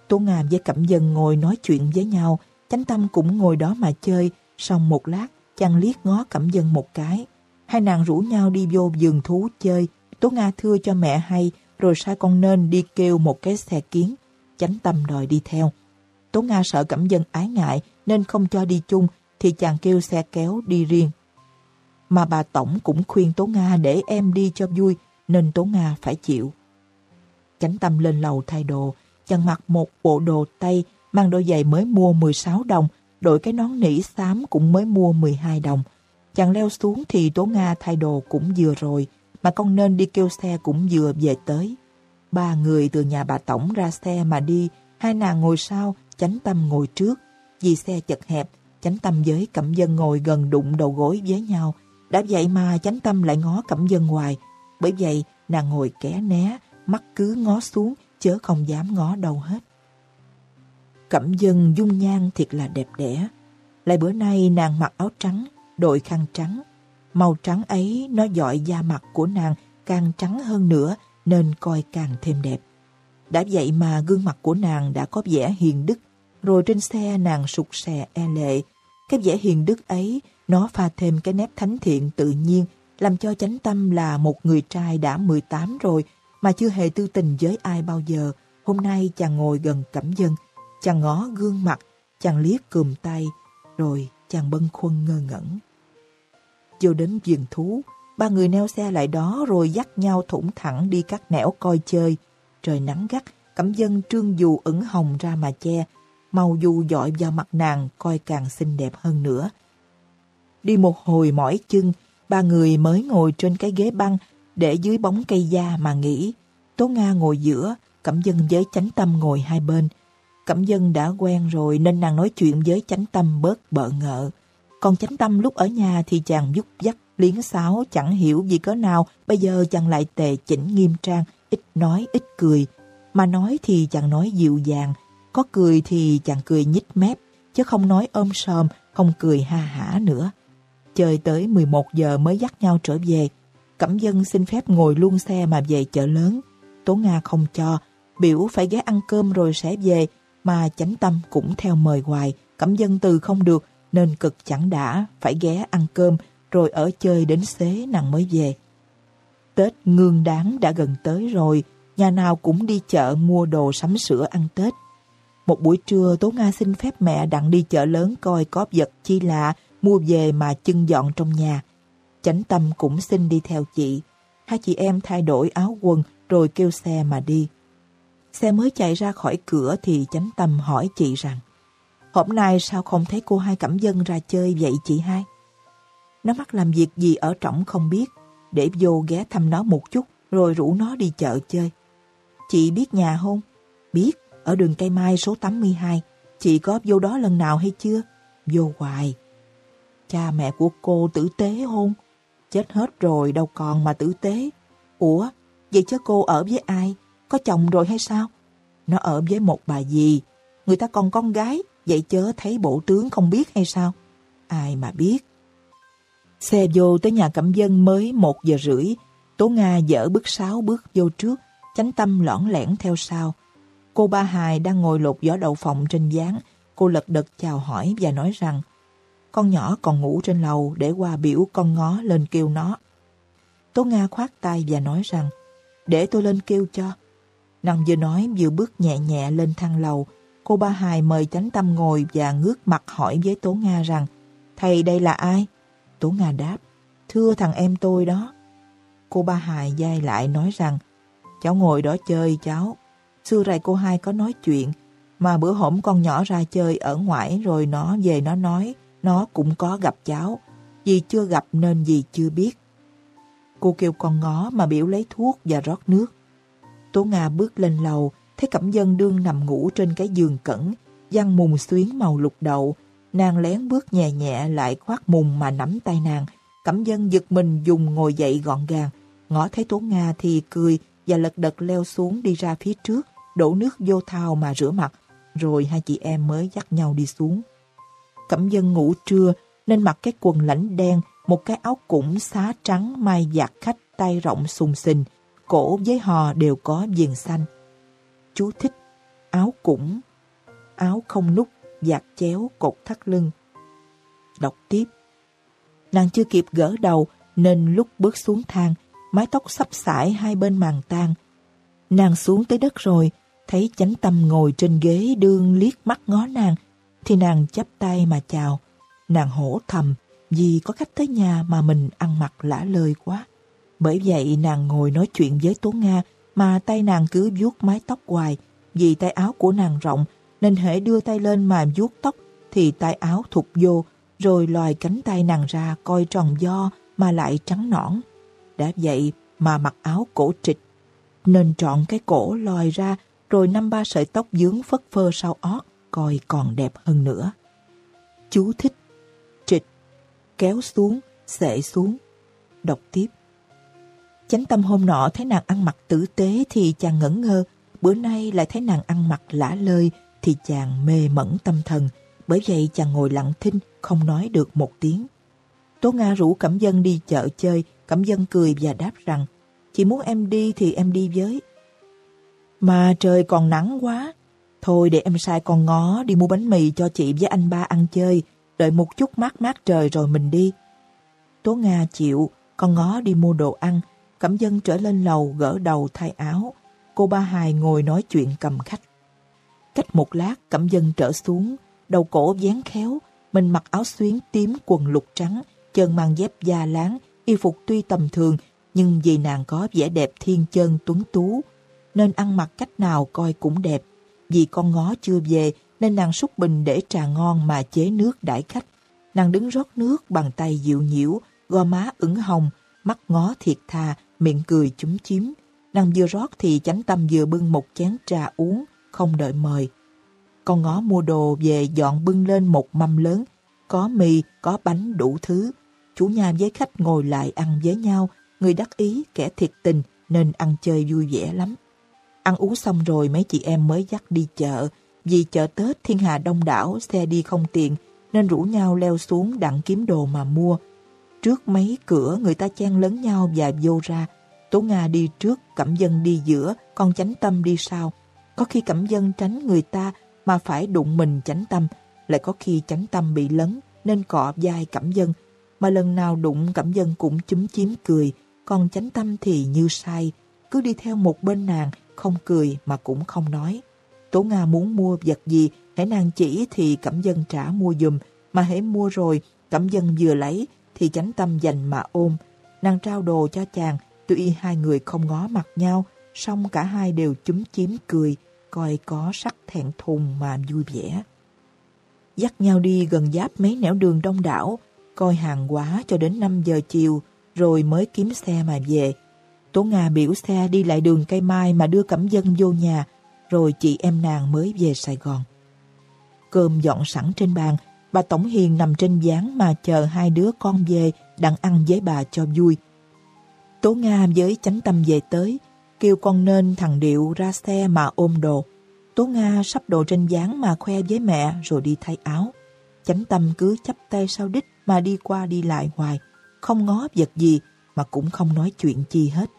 Speaker 1: Tố Ngàm với Cẩm Dân ngồi nói chuyện với nhau Chánh Tâm cũng ngồi đó mà chơi, xong một lát, chàng liếc ngó Cẩm Dân một cái. Hai nàng rủ nhau đi vô vườn thú chơi, Tố Nga thưa cho mẹ hay, rồi sai con nên đi kêu một cái xe kiến. Chánh Tâm đòi đi theo. Tố Nga sợ Cẩm Dân ái ngại nên không cho đi chung, thì chàng kêu xe kéo đi riêng. Mà bà Tổng cũng khuyên Tố Nga để em đi cho vui, nên Tố Nga phải chịu. Chánh Tâm lên lầu thay đồ, chàng mặc một bộ đồ tây mang đôi giày mới mua 16 đồng, đội cái nón nỉ xám cũng mới mua 12 đồng. Chàng leo xuống thì Tố Nga thay đồ cũng vừa rồi, mà con nên đi kêu xe cũng vừa về tới. Ba người từ nhà bà Tổng ra xe mà đi, hai nàng ngồi sau, chánh tâm ngồi trước. Vì xe chật hẹp, chánh tâm với cẩm dân ngồi gần đụng đầu gối với nhau. Đã vậy mà chánh tâm lại ngó cẩm dân ngoài. Bởi vậy, nàng ngồi ké né, mắt cứ ngó xuống, chớ không dám ngó đâu hết. Cẩm dân dung nhan thiệt là đẹp đẽ. Lại bữa nay nàng mặc áo trắng, đội khăn trắng. Màu trắng ấy nó dọi da mặt của nàng càng trắng hơn nữa nên coi càng thêm đẹp. Đã vậy mà gương mặt của nàng đã có vẻ hiền đức, rồi trên xe nàng sụt sè e lệ. Cái vẻ hiền đức ấy, nó pha thêm cái nét thánh thiện tự nhiên, làm cho chánh tâm là một người trai đã 18 rồi mà chưa hề tư tình với ai bao giờ. Hôm nay chàng ngồi gần cẩm dân, Chàng ngó gương mặt, chàng liếc cùm tay, rồi chàng bâng khuâng ngơ ngẩn. Vô đến vườn thú, ba người neo xe lại đó rồi dắt nhau thủng thẳng đi các nẻo coi chơi. Trời nắng gắt, cẩm dân trương dù ửng hồng ra mà che, màu dù dọi vào mặt nàng coi càng xinh đẹp hơn nữa. Đi một hồi mỏi chân, ba người mới ngồi trên cái ghế băng để dưới bóng cây da mà nghỉ. Tố Nga ngồi giữa, Cẩm Dân với Chánh Tâm ngồi hai bên. Cẩm dân đã quen rồi nên nàng nói chuyện với chánh tâm bớt bợ ngợ. Còn chánh tâm lúc ở nhà thì chàng dút dắt, liến xáo, chẳng hiểu gì cớ nào, bây giờ chàng lại tề chỉnh nghiêm trang, ít nói, ít cười. Mà nói thì chàng nói dịu dàng, có cười thì chàng cười nhích mép, chứ không nói ôm sòm, không cười ha hả nữa. Chơi tới 11 giờ mới dắt nhau trở về. Cẩm dân xin phép ngồi luôn xe mà về chợ lớn. Tố Nga không cho, biểu phải ghé ăn cơm rồi sẽ về, mà chánh tâm cũng theo mời hoài, cẩm dân từ không được nên cực chẳng đã, phải ghé ăn cơm rồi ở chơi đến xế nàng mới về. Tết ngương đáng đã gần tới rồi, nhà nào cũng đi chợ mua đồ sắm sửa ăn Tết. Một buổi trưa Tố Nga xin phép mẹ đặng đi chợ lớn coi có vật chi lạ mua về mà chưng dọn trong nhà. Chánh Tâm cũng xin đi theo chị. Hai chị em thay đổi áo quần rồi kêu xe mà đi. Xe mới chạy ra khỏi cửa thì Chánh Tâm hỏi chị rằng Hôm nay sao không thấy cô hai cẩm dân ra chơi vậy chị hai? Nó mắc làm việc gì ở trỏng không biết, để vô ghé thăm nó một chút rồi rủ nó đi chợ chơi. Chị biết nhà không? Biết, ở đường cây mai số 82. Chị có vô đó lần nào hay chưa? Vô hoài. Cha mẹ của cô tử tế không? Chết hết rồi đâu còn mà tử tế. Ủa, vậy chứ cô ở với ai? Có chồng rồi hay sao? Nó ở với một bà gì? Người ta còn con gái, vậy chớ thấy bộ tướng không biết hay sao? Ai mà biết. Xe vô tới nhà cẩm dân mới một giờ rưỡi. Tố Nga dở bước sáu bước vô trước, chánh tâm lõn lẻn theo sau. Cô ba hài đang ngồi lột gió đậu phòng trên gián. Cô lật đật chào hỏi và nói rằng con nhỏ còn ngủ trên lầu để qua biểu con ngó lên kêu nó. Tố Nga khoát tay và nói rằng để tôi lên kêu cho. Nàng vừa nói vừa bước nhẹ nhẹ lên thang lầu. Cô ba hài mời chánh tâm ngồi và ngước mặt hỏi với Tố Nga rằng, Thầy đây là ai? Tố Nga đáp, Thưa thằng em tôi đó. Cô ba hài dai lại nói rằng, Cháu ngồi đó chơi cháu. Xưa rày cô hai có nói chuyện, mà bữa hổm con nhỏ ra chơi ở ngoại rồi nó về nó nói, nó cũng có gặp cháu. vì chưa gặp nên vì chưa biết. Cô kêu con ngó mà biểu lấy thuốc và rót nước. Tố Nga bước lên lầu, thấy Cẩm Dân đương nằm ngủ trên cái giường cẩn, giăng mùng xuyến màu lục đậu. Nàng lén bước nhẹ nhẹ lại khoác mùng mà nắm tay nàng. Cẩm Dân giật mình dùng ngồi dậy gọn gàng. Ngõ thấy Tố Nga thì cười và lật đật leo xuống đi ra phía trước, đổ nước vô thao mà rửa mặt. Rồi hai chị em mới dắt nhau đi xuống. Cẩm Dân ngủ trưa nên mặc cái quần lãnh đen, một cái áo cũng xá trắng mai giặt khách tay rộng sùng sình, cổ với hò đều có viền xanh. Chú thích áo cũng, áo không nút, giặt chéo, cột thắt lưng. Đọc tiếp. Nàng chưa kịp gỡ đầu nên lúc bước xuống thang, mái tóc sắp xải hai bên màn tan. Nàng xuống tới đất rồi, thấy chánh tâm ngồi trên ghế đương liếc mắt ngó nàng, thì nàng chắp tay mà chào. Nàng hổ thầm vì có khách tới nhà mà mình ăn mặc lả lời quá. Bởi vậy nàng ngồi nói chuyện với Tố Nga mà tay nàng cứ vuốt mái tóc hoài vì tay áo của nàng rộng nên hễ đưa tay lên mà vuốt tóc thì tay áo thụt vô rồi lòi cánh tay nàng ra coi tròn do mà lại trắng nõn. Đã vậy mà mặc áo cổ trịch nên trọn cái cổ lòi ra rồi năm ba sợi tóc dướng phất phơ sau ót coi còn đẹp hơn nữa. Chú thích trịch, kéo xuống, xệ xuống. Đọc tiếp. Chánh tâm hôm nọ thấy nàng ăn mặc tử tế thì chàng ngẩn ngơ, bữa nay lại thấy nàng ăn mặc lả lơi thì chàng mê mẩn tâm thần, bởi vậy chàng ngồi lặng thinh, không nói được một tiếng. Tố Nga rủ Cẩm Dân đi chợ chơi, Cẩm Dân cười và đáp rằng, chị muốn em đi thì em đi với. Mà trời còn nắng quá, Thôi để em sai con ngó đi mua bánh mì cho chị với anh ba ăn chơi, đợi một chút mát mát trời rồi mình đi. Tố Nga chịu, con ngó đi mua đồ ăn, Cẩm Dân trở lên lầu gỡ đầu thay áo. Cô ba hài ngồi nói chuyện cầm khách. Cách một lát Cẩm Dân trở xuống, đầu cổ dán khéo, mình mặc áo xuyến tím quần lục trắng, chân mang dép da láng, y phục tuy tầm thường, nhưng vì nàng có vẻ đẹp thiên chân tuấn tú, nên ăn mặc cách nào coi cũng đẹp. Vì con ngó chưa về nên nàng xúc bình để trà ngon mà chế nước đãi khách. Nàng đứng rót nước bằng tay dịu nhiễu, gò má ửng hồng, mắt ngó thiệt thà, miệng cười chúm chím. Nàng vừa rót thì chánh tâm vừa bưng một chén trà uống, không đợi mời. Con ngó mua đồ về dọn bưng lên một mâm lớn, có mì, có bánh đủ thứ. Chủ nhà với khách ngồi lại ăn với nhau, người đắc ý, kẻ thiệt tình nên ăn chơi vui vẻ lắm. Ăn uống xong rồi mấy chị em mới dắt đi chợ. Vì chợ Tết thiên hà đông đảo, xe đi không tiện, nên rủ nhau leo xuống đặng kiếm đồ mà mua. Trước mấy cửa người ta chen lấn nhau và vô ra. Tố Nga đi trước, Cẩm Dân đi giữa, con Chánh Tâm đi sau. Có khi Cẩm Dân tránh người ta mà phải đụng mình Chánh Tâm, lại có khi Chánh Tâm bị lấn nên cọ vai Cẩm Dân. Mà lần nào đụng Cẩm Dân cũng chúm chím cười, còn Chánh Tâm thì như sai, cứ đi theo một bên nàng không cười mà cũng không nói. Tố Nga muốn mua vật gì, hãy nàng chỉ thì Cẩm Dân trả mua dùm, mà hãy mua rồi, Cẩm Dân vừa lấy thì chánh tâm dành mà ôm. Nàng trao đồ cho chàng, tuy hai người không ngó mặt nhau, song cả hai đều chúm chím cười, coi có sắc thẹn thùng mà vui vẻ. Dắt nhau đi gần giáp mấy nẻo đường đông đảo, coi hàng quá cho đến 5 giờ chiều, rồi mới kiếm xe mà về. Tố Nga biểu xe đi lại đường cây mai mà đưa Cẩm Dân vô nhà, rồi chị em nàng mới về Sài Gòn. Cơm dọn sẵn trên bàn, bà Tổng Hiền nằm trên gián mà chờ hai đứa con về đặng ăn với bà cho vui. Tố Nga với chánh tâm về tới, kêu con nên thằng Điệu ra xe mà ôm đồ. Tố Nga sắp đồ trên gián mà khoe với mẹ rồi đi thay áo. Chánh tâm cứ chắp tay sau đích mà đi qua đi lại hoài, không ngó vật gì mà cũng không nói chuyện chi hết.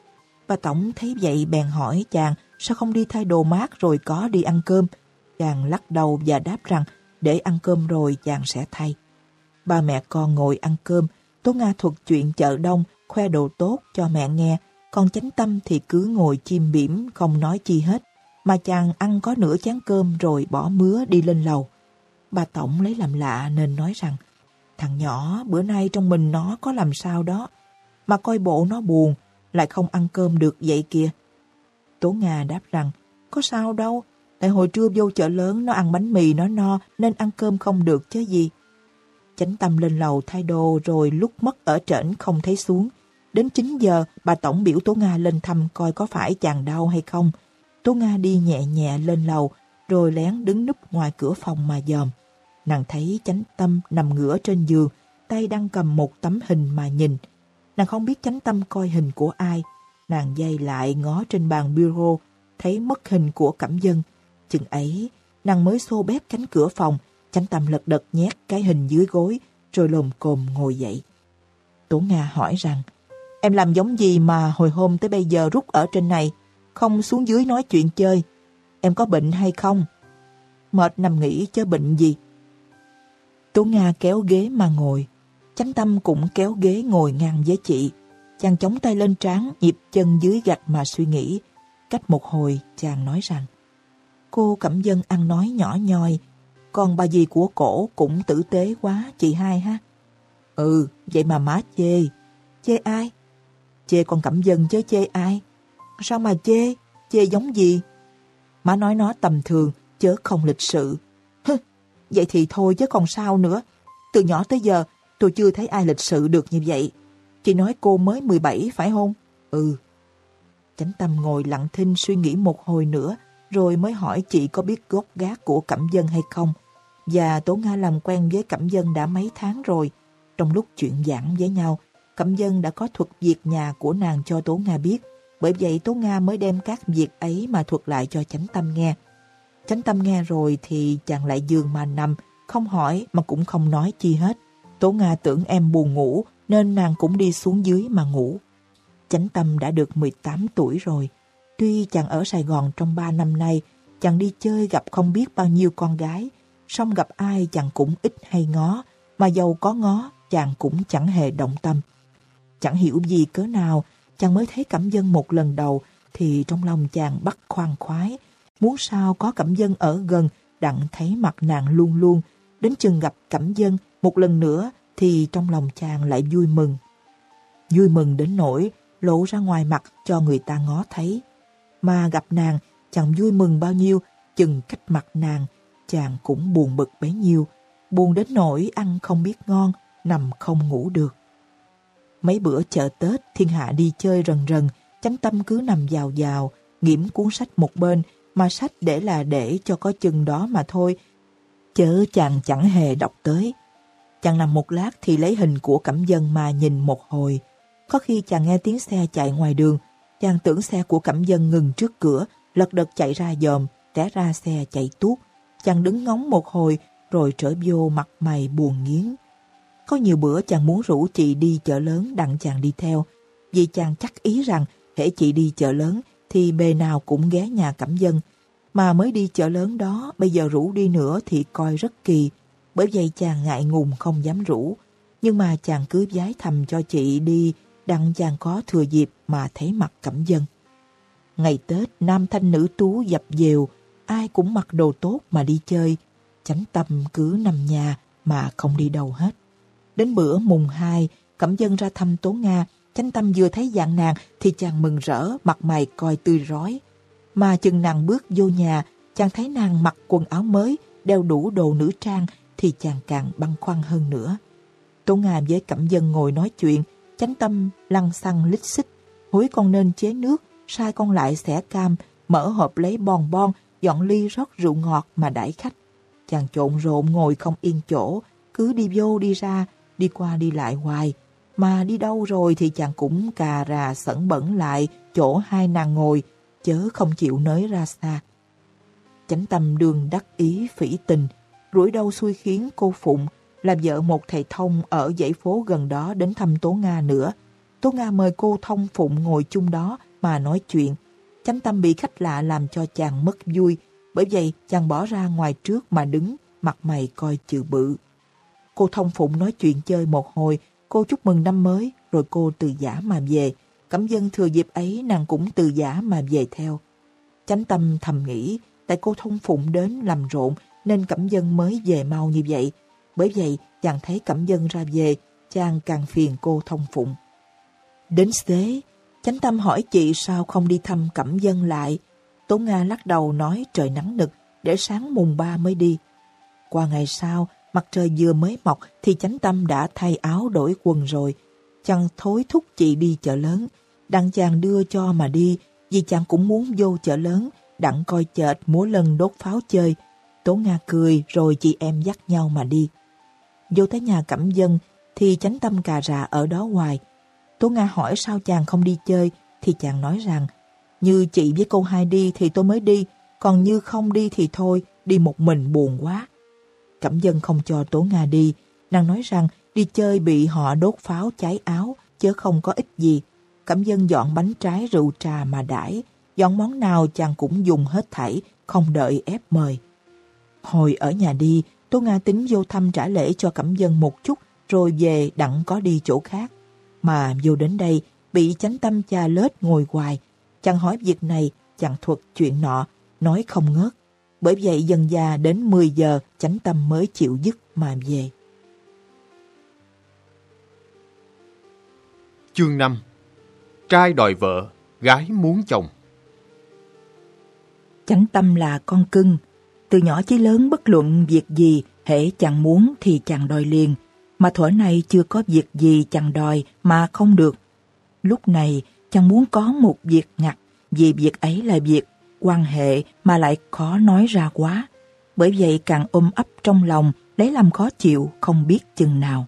Speaker 1: Bà Tổng thấy vậy bèn hỏi chàng sao không đi thay đồ mát rồi có đi ăn cơm. Chàng lắc đầu và đáp rằng để ăn cơm rồi chàng sẽ thay. Ba mẹ con ngồi ăn cơm, Tố Nga thuật chuyện chợ đông, khoe đồ tốt cho mẹ nghe, còn chánh tâm thì cứ ngồi chim bỉm không nói chi hết. Mà chàng ăn có nửa chén cơm rồi bỏ mứa đi lên lầu. Bà Tổng lấy làm lạ nên nói rằng Thằng nhỏ bữa nay trong mình nó có làm sao đó. Mà coi bộ nó buồn, lại không ăn cơm được vậy kìa. Tố Nga đáp rằng, có sao đâu, tại hồi trưa vô chợ lớn nó ăn bánh mì nó no nên ăn cơm không được chứ gì. Chánh tâm lên lầu thay đồ rồi lúc mất ở trển không thấy xuống. Đến 9 giờ, bà Tổng biểu Tố Nga lên thăm coi có phải chàng đau hay không. Tố Nga đi nhẹ nhẹ lên lầu, rồi lén đứng núp ngoài cửa phòng mà dòm. Nàng thấy chánh tâm nằm ngửa trên giường, tay đang cầm một tấm hình mà nhìn. Nàng không biết chánh tâm coi hình của ai. Nàng dây lại ngó trên bàn bureau, thấy mất hình của cẩm dân. Chừng ấy, nàng mới xô bếp cánh cửa phòng, chánh tâm lật đật nhét cái hình dưới gối, rồi lồm cồm ngồi dậy. Tố Nga hỏi rằng, em làm giống gì mà hồi hôm tới bây giờ rút ở trên này, không xuống dưới nói chuyện chơi. Em có bệnh hay không? Mệt nằm nghỉ chớ bệnh gì. Tố Nga kéo ghế mà ngồi. Chánh Tâm cũng kéo ghế ngồi ngang với chị. Chàng chống tay lên trán, nhịp chân dưới gạch mà suy nghĩ. Cách một hồi, chàng nói rằng Cô Cẩm Dân ăn nói nhỏ nhòi, còn bà dì của cổ cũng tử tế quá, chị hai ha. Ừ, vậy mà má chê. Chê ai? Chê con Cẩm Dân chứ chê ai? Sao mà chê? Chê giống gì? Má nói nó tầm thường, chớ không lịch sự. Hừ, vậy thì thôi chứ còn sao nữa. Từ nhỏ tới giờ, tôi chưa thấy ai lịch sự được như vậy. Chị nói cô mới 17 phải không? Ừ. Chánh tâm ngồi lặng thinh suy nghĩ một hồi nữa, rồi mới hỏi chị có biết gốc gác của Cẩm Dân hay không. Và Tố Nga làm quen với Cẩm Dân đã mấy tháng rồi. Trong lúc chuyện giảng với nhau, Cẩm Dân đã có thuật việc nhà của nàng cho Tố Nga biết. Bởi vậy Tố Nga mới đem các việc ấy mà thuật lại cho Chánh Tâm nghe. Chánh Tâm nghe rồi thì chàng lại giường mà nằm, không hỏi mà cũng không nói chi hết. Tố Nga tưởng em buồn ngủ nên nàng cũng đi xuống dưới mà ngủ. Chánh Tâm đã được 18 tuổi rồi. Tuy chàng ở Sài Gòn trong 3 năm nay, chàng đi chơi gặp không biết bao nhiêu con gái, song gặp ai chàng cũng ít hay ngó, mà giàu có ngó, chàng cũng chẳng hề động tâm. Chẳng hiểu gì cớ nào, chàng mới thấy Cẩm Dân một lần đầu, thì trong lòng chàng bắt khoan khoái, muốn sao có Cẩm Dân ở gần, đặng thấy mặt nàng luôn luôn, đến chừng gặp Cẩm Dân một lần nữa thì trong lòng chàng lại vui mừng. Vui mừng đến nỗi lộ ra ngoài mặt cho người ta ngó thấy. Mà gặp nàng, chàng vui mừng bao nhiêu, chừng cách mặt nàng, chàng cũng buồn bực bấy nhiêu, buồn đến nỗi ăn không biết ngon, nằm không ngủ được. Mấy bữa chợ Tết, thiên hạ đi chơi rần rần, chánh tâm cứ nằm vào vào, nghiễm cuốn sách một bên, mà sách để là để cho có chừng đó mà thôi, chớ chàng chẳng hề đọc tới. Chàng nằm một lát thì lấy hình của Cẩm Dân mà nhìn một hồi. Có khi chàng nghe tiếng xe chạy ngoài đường, chàng tưởng xe của Cẩm Dân ngừng trước cửa, lật đật chạy ra dòm, té ra xe chạy tuốt. Chàng đứng ngóng một hồi, rồi trở vô mặt mày buồn nghiến. Có nhiều bữa chàng muốn rủ chị đi chợ lớn đặng chàng đi theo, vì chàng chắc ý rằng hễ chị đi chợ lớn thì bề nào cũng ghé nhà Cẩm Dân, mà mới đi chợ lớn đó, bây giờ rủ đi nữa thì coi rất kỳ. Bởi vậy chàng ngại ngùng không dám rủ. Nhưng mà chàng cứ giái thầm cho chị đi, đặng chàng có thừa dịp mà thấy mặt cẩm dân. Ngày Tết, nam thanh nữ tú dập dều, ai cũng mặc đồ tốt mà đi chơi. Chánh tâm cứ nằm nhà mà không đi đâu hết. Đến bữa mùng 2, Cẩm Dân ra thăm Tố Nga, Chánh Tâm vừa thấy dạng nàng thì chàng mừng rỡ, mặt mày coi tươi rói. Mà chừng nàng bước vô nhà, chàng thấy nàng mặc quần áo mới, đeo đủ đồ nữ trang thì chàng càng băn khoăn hơn nữa. Tố Nga với Cẩm Dân ngồi nói chuyện, Chánh Tâm lăn xăng lít xích, hối con nên chế nước, sai con lại xẻ cam, mở hộp lấy bon bon, dọn ly rót rượu ngọt mà đãi khách. Chàng trộn rộn ngồi không yên chỗ, cứ đi vô đi ra, đi qua đi lại hoài. Mà đi đâu rồi thì chàng cũng cà rà sẩn bẩn lại chỗ hai nàng ngồi, chớ không chịu nới ra xa. Chánh tâm đường đắc ý phỉ tình, rủi đâu xui khiến cô Phụng làm vợ một thầy thông ở dãy phố gần đó đến thăm Tố Nga nữa. Tố Nga mời cô Thông Phụng ngồi chung đó mà nói chuyện. Chánh tâm bị khách lạ làm cho chàng mất vui, bởi vậy chàng bỏ ra ngoài trước mà đứng, mặt mày coi chữ bự. Cô Thông Phụng nói chuyện chơi một hồi, cô chúc mừng năm mới, rồi cô từ giả mà về. Cẩm dân thừa dịp ấy nàng cũng từ giả mà về theo. Chánh tâm thầm nghĩ, tại cô Thông Phụng đến làm rộn nên Cẩm dân mới về mau như vậy. Bởi vậy, chàng thấy Cẩm dân ra về, chàng càng phiền cô Thông Phụng. Đến xế, Chánh tâm hỏi chị sao không đi thăm Cẩm dân lại. Tố Nga lắc đầu nói trời nắng nực, để sáng mùng ba mới đi. Qua ngày sau, mặt trời vừa mới mọc thì chánh tâm đã thay áo đổi quần rồi. Chàng thối thúc chị đi chợ lớn, đặng chàng đưa cho mà đi, vì chàng cũng muốn vô chợ lớn, đặng coi chợt múa lần đốt pháo chơi. Tố Nga cười rồi chị em dắt nhau mà đi. Vô tới nhà cẩm dân thì chánh tâm cà rà ở đó hoài. Tố Nga hỏi sao chàng không đi chơi thì chàng nói rằng như chị với cô hai đi thì tôi mới đi, còn như không đi thì thôi, đi một mình buồn quá. Cẩm dân không cho Tố Nga đi, nàng nói rằng đi chơi bị họ đốt pháo cháy áo, chứ không có ích gì. Cẩm dân dọn bánh trái rượu trà mà đãi, dọn món nào chàng cũng dùng hết thảy, không đợi ép mời. Hồi ở nhà đi, Tố Nga tính vô thăm trả lễ cho Cẩm dân một chút, rồi về đặng có đi chỗ khác. Mà vô đến đây, bị chánh tâm cha lết ngồi hoài, chàng hỏi việc này, chàng thuật chuyện nọ, nói không ngớt. Bởi vậy dần già đến 10 giờ chánh tâm mới chịu dứt mà về.
Speaker 2: Chương 5 Trai đòi vợ, gái muốn chồng
Speaker 1: Chánh tâm là con cưng. Từ nhỏ chí lớn bất luận việc gì, hễ chàng muốn thì chàng đòi liền. Mà thuở này chưa có việc gì chàng đòi mà không được. Lúc này chàng muốn có một việc ngặt, vì việc ấy là việc quan hệ mà lại khó nói ra quá. Bởi vậy càng ôm ấp trong lòng, lấy làm khó chịu, không biết chừng nào.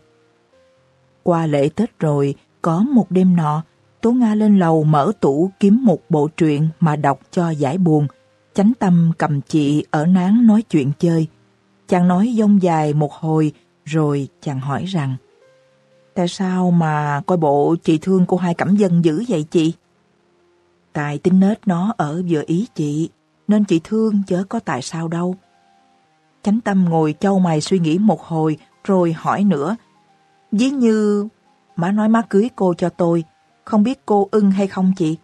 Speaker 1: Qua lễ Tết rồi, có một đêm nọ, Tố Nga lên lầu mở tủ kiếm một bộ truyện mà đọc cho giải buồn. Chánh tâm cầm chị ở nán nói chuyện chơi. Chàng nói dông dài một hồi, rồi chàng hỏi rằng Tại sao mà coi bộ chị thương cô hai cẩm dân dữ vậy chị? Tại tính nết nó ở vừa ý chị, nên chị thương chớ có tại sao đâu. Chánh tâm ngồi châu mày suy nghĩ một hồi, rồi hỏi nữa. Dí như má nói má cưới cô cho tôi, không biết cô ưng hay không chị?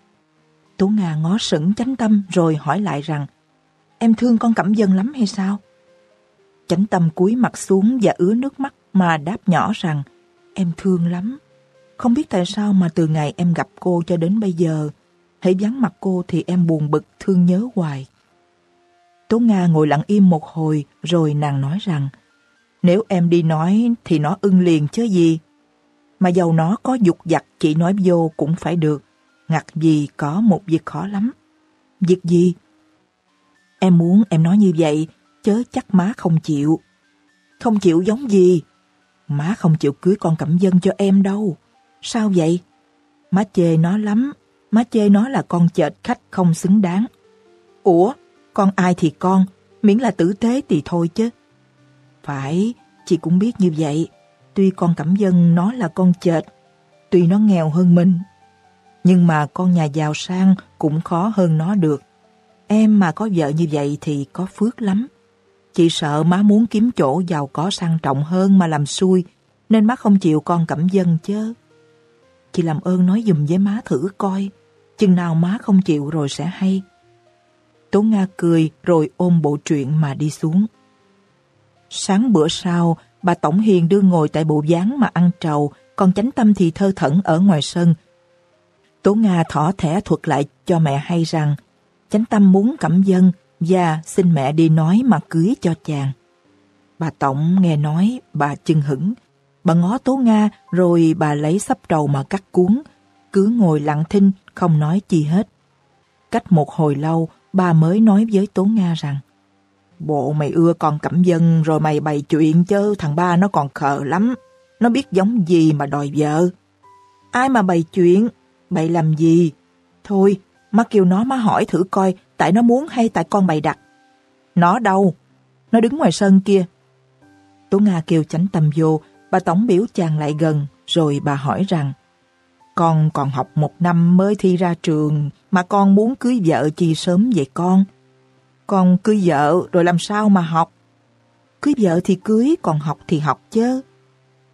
Speaker 1: Tú Nga ngó sững chánh tâm rồi hỏi lại rằng, Em thương con Cẩm Dân lắm hay sao? Chánh tâm cúi mặt xuống và ứa nước mắt mà đáp nhỏ rằng, Em thương lắm. Không biết tại sao mà từ ngày em gặp cô cho đến bây giờ, Hãy vắng mặt cô thì em buồn bực, thương nhớ hoài. Tố Nga ngồi lặng im một hồi rồi nàng nói rằng, Nếu em đi nói thì nó ưng liền chứ gì. Mà dầu nó có dục dặt chỉ nói vô cũng phải được. Ngặt gì có một việc khó lắm. Việc gì? Em muốn em nói như vậy, chớ chắc má không chịu. Không chịu giống gì? Má không chịu cưới con cẩm dân cho em đâu. Sao vậy? Má chê nó lắm, Má chê nó là con chợt khách không xứng đáng. Ủa, con ai thì con, miễn là tử tế thì thôi chứ. Phải, chị cũng biết như vậy. Tuy con cẩm dân nó là con chợt, tuy nó nghèo hơn mình. Nhưng mà con nhà giàu sang cũng khó hơn nó được. Em mà có vợ như vậy thì có phước lắm. Chị sợ má muốn kiếm chỗ giàu có sang trọng hơn mà làm xui, nên má không chịu con cẩm dân chứ. Chị làm ơn nói dùm với má thử coi. Chừng nào má không chịu rồi sẽ hay. Tố Nga cười rồi ôm bộ truyện mà đi xuống. Sáng bữa sau, bà Tổng Hiền đưa ngồi tại bộ dáng mà ăn trầu, còn chánh tâm thì thơ thẩn ở ngoài sân. Tố Nga thỏ thẻ thuật lại cho mẹ hay rằng chánh tâm muốn cẩm dân và xin mẹ đi nói mà cưới cho chàng. Bà Tổng nghe nói, bà chưng hững. Bà ngó Tố Nga rồi bà lấy sắp trầu mà cắt cuốn, cứ ngồi lặng thinh không nói chi hết. Cách một hồi lâu, bà mới nói với Tố Nga rằng Bộ mày ưa con cẩm dân rồi mày bày chuyện chứ thằng ba nó còn khờ lắm. Nó biết giống gì mà đòi vợ. Ai mà bày chuyện, bày làm gì? Thôi, má kêu nó má hỏi thử coi tại nó muốn hay tại con bày đặt. Nó đâu? Nó đứng ngoài sân kia. Tố Nga kêu chánh tâm vô, bà tổng biểu chàng lại gần, rồi bà hỏi rằng con còn học một năm mới thi ra trường mà con muốn cưới vợ chi sớm vậy con? Con cưới vợ rồi làm sao mà học? Cưới vợ thì cưới, còn học thì học chứ.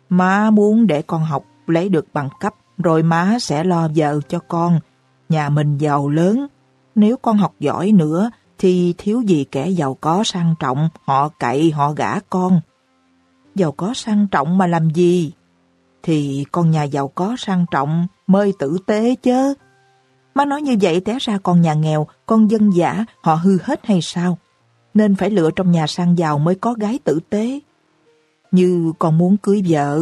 Speaker 1: Má muốn để con học lấy được bằng cấp rồi má sẽ lo vợ cho con. Nhà mình giàu lớn. Nếu con học giỏi nữa thì thiếu gì kẻ giàu có sang trọng, họ cậy họ gả con. Giàu có sang trọng mà làm gì? Thì con nhà giàu có sang trọng mới tử tế chứ. Má nói như vậy té ra con nhà nghèo, con dân giả, họ hư hết hay sao? Nên phải lựa trong nhà sang giàu mới có gái tử tế. Như con muốn cưới vợ,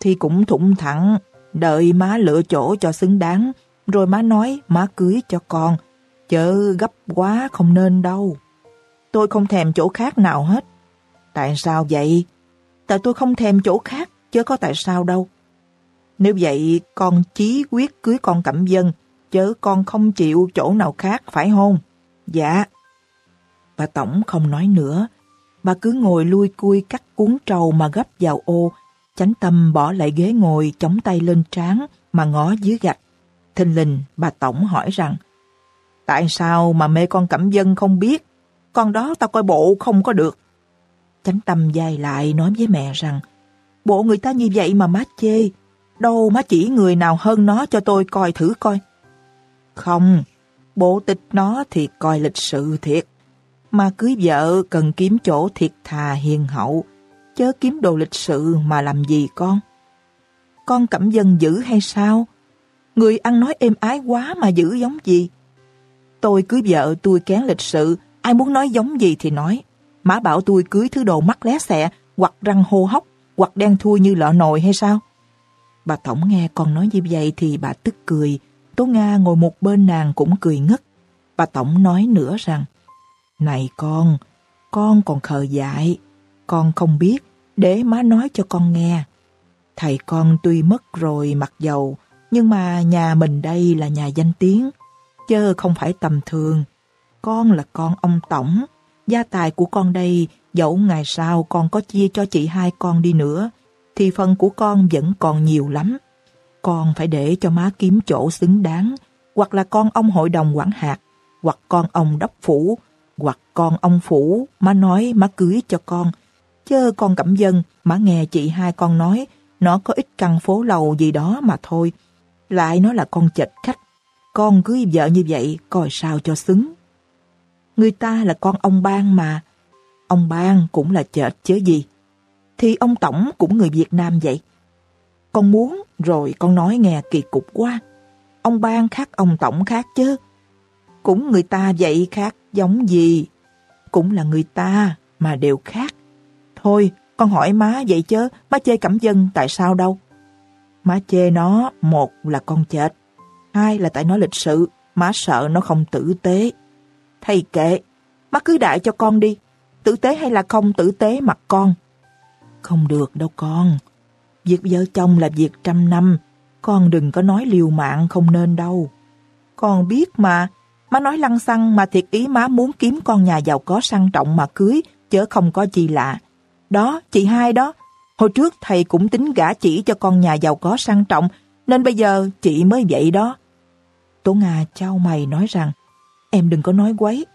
Speaker 1: thì cũng thủng thẳng, đợi má lựa chỗ cho xứng đáng, rồi má nói má cưới cho con. Chớ gấp quá không nên đâu. Tôi không thèm chỗ khác nào hết. Tại sao vậy? Tại tôi không thèm chỗ khác, chứ có tại sao đâu. Nếu vậy, con chí quyết cưới con cẩm dân, chớ con không chịu chỗ nào khác phải không? Dạ. Bà Tổng không nói nữa. Bà cứ ngồi lui cui cắt cuốn trầu mà gấp vào ô, chánh tâm bỏ lại ghế ngồi chống tay lên trán mà ngó dưới gạch. Thình lình, bà Tổng hỏi rằng, Tại sao mà mê con cẩm dân không biết? Con đó tao coi bộ không có được. Chánh tâm dài lại nói với mẹ rằng, Bộ người ta như vậy mà má chê, đâu má chỉ người nào hơn nó cho tôi coi thử coi. Không, bộ tịch nó thì coi lịch sự thiệt. Mà cưới vợ cần kiếm chỗ thiệt thà hiền hậu, chớ kiếm đồ lịch sự mà làm gì con? Con cẩm dân dữ hay sao? Người ăn nói êm ái quá mà dữ giống gì? Tôi cưới vợ tôi kén lịch sự, ai muốn nói giống gì thì nói. Má bảo tôi cưới thứ đồ mắt lé xẹ, hoặc răng hô hốc, hoặc đen thui như lọ nồi hay sao? Bà Tổng nghe con nói như vậy thì bà tức cười. Tố Nga ngồi một bên nàng cũng cười ngất. Bà Tổng nói nữa rằng, Này con, con còn khờ dại. Con không biết, để má nói cho con nghe. Thầy con tuy mất rồi mặc dầu, nhưng mà nhà mình đây là nhà danh tiếng, chứ không phải tầm thường. Con là con ông Tổng, gia tài của con đây, dẫu ngày sau con có chia cho chị hai con đi nữa, thì phần của con vẫn còn nhiều lắm. Con phải để cho má kiếm chỗ xứng đáng, hoặc là con ông hội đồng quản hạt, hoặc con ông đốc phủ, hoặc con ông phủ, má nói má cưới cho con. Chớ con cẩm dân, mà nghe chị hai con nói, nó có ít căn phố lầu gì đó mà thôi. Lại nó là con chệch khách, con cưới vợ như vậy coi sao cho xứng. Người ta là con ông ban mà, ông ban cũng là chệch chứ gì thì ông Tổng cũng người Việt Nam vậy. Con muốn rồi con nói nghe kỳ cục quá. Ông Ban khác ông Tổng khác chứ. Cũng người ta vậy khác giống gì. Cũng là người ta mà đều khác. Thôi con hỏi má vậy chứ má chê cẩm dân tại sao đâu. Má chê nó một là con chết. Hai là tại nó lịch sự. Má sợ nó không tử tế. Thầy kệ. Má cứ đại cho con đi. Tử tế hay là không tử tế mặt con. Không được đâu con. Việc vợ chồng là việc trăm năm. Con đừng có nói liều mạng không nên đâu. Con biết mà. Má nói lăng xăng mà thiệt ý má muốn kiếm con nhà giàu có sang trọng mà cưới, chớ không có gì lạ. Đó, chị hai đó. Hồi trước thầy cũng tính gả chỉ cho con nhà giàu có sang trọng, nên bây giờ chị mới vậy đó. Tố Nga trao mày nói rằng, em đừng có nói quấy,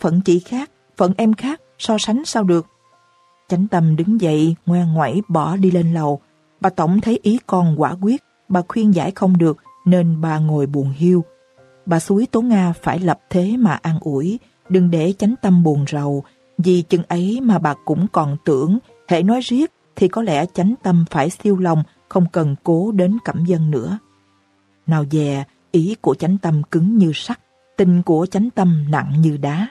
Speaker 1: phận chị khác, phận em khác, so sánh sao được. Chánh tâm đứng dậy, ngoan ngoẩy bỏ đi lên lầu. Bà Tổng thấy ý con quả quyết, bà khuyên giải không được, nên bà ngồi buồn hiu. Bà suối Tố Nga phải lập thế mà an ủi, đừng để chánh tâm buồn rầu, vì chừng ấy mà bà cũng còn tưởng, hệ nói riết thì có lẽ chánh tâm phải siêu lòng, không cần cố đến cẩm dân nữa. Nào dè, ý của chánh tâm cứng như sắt, tình của chánh tâm nặng như đá.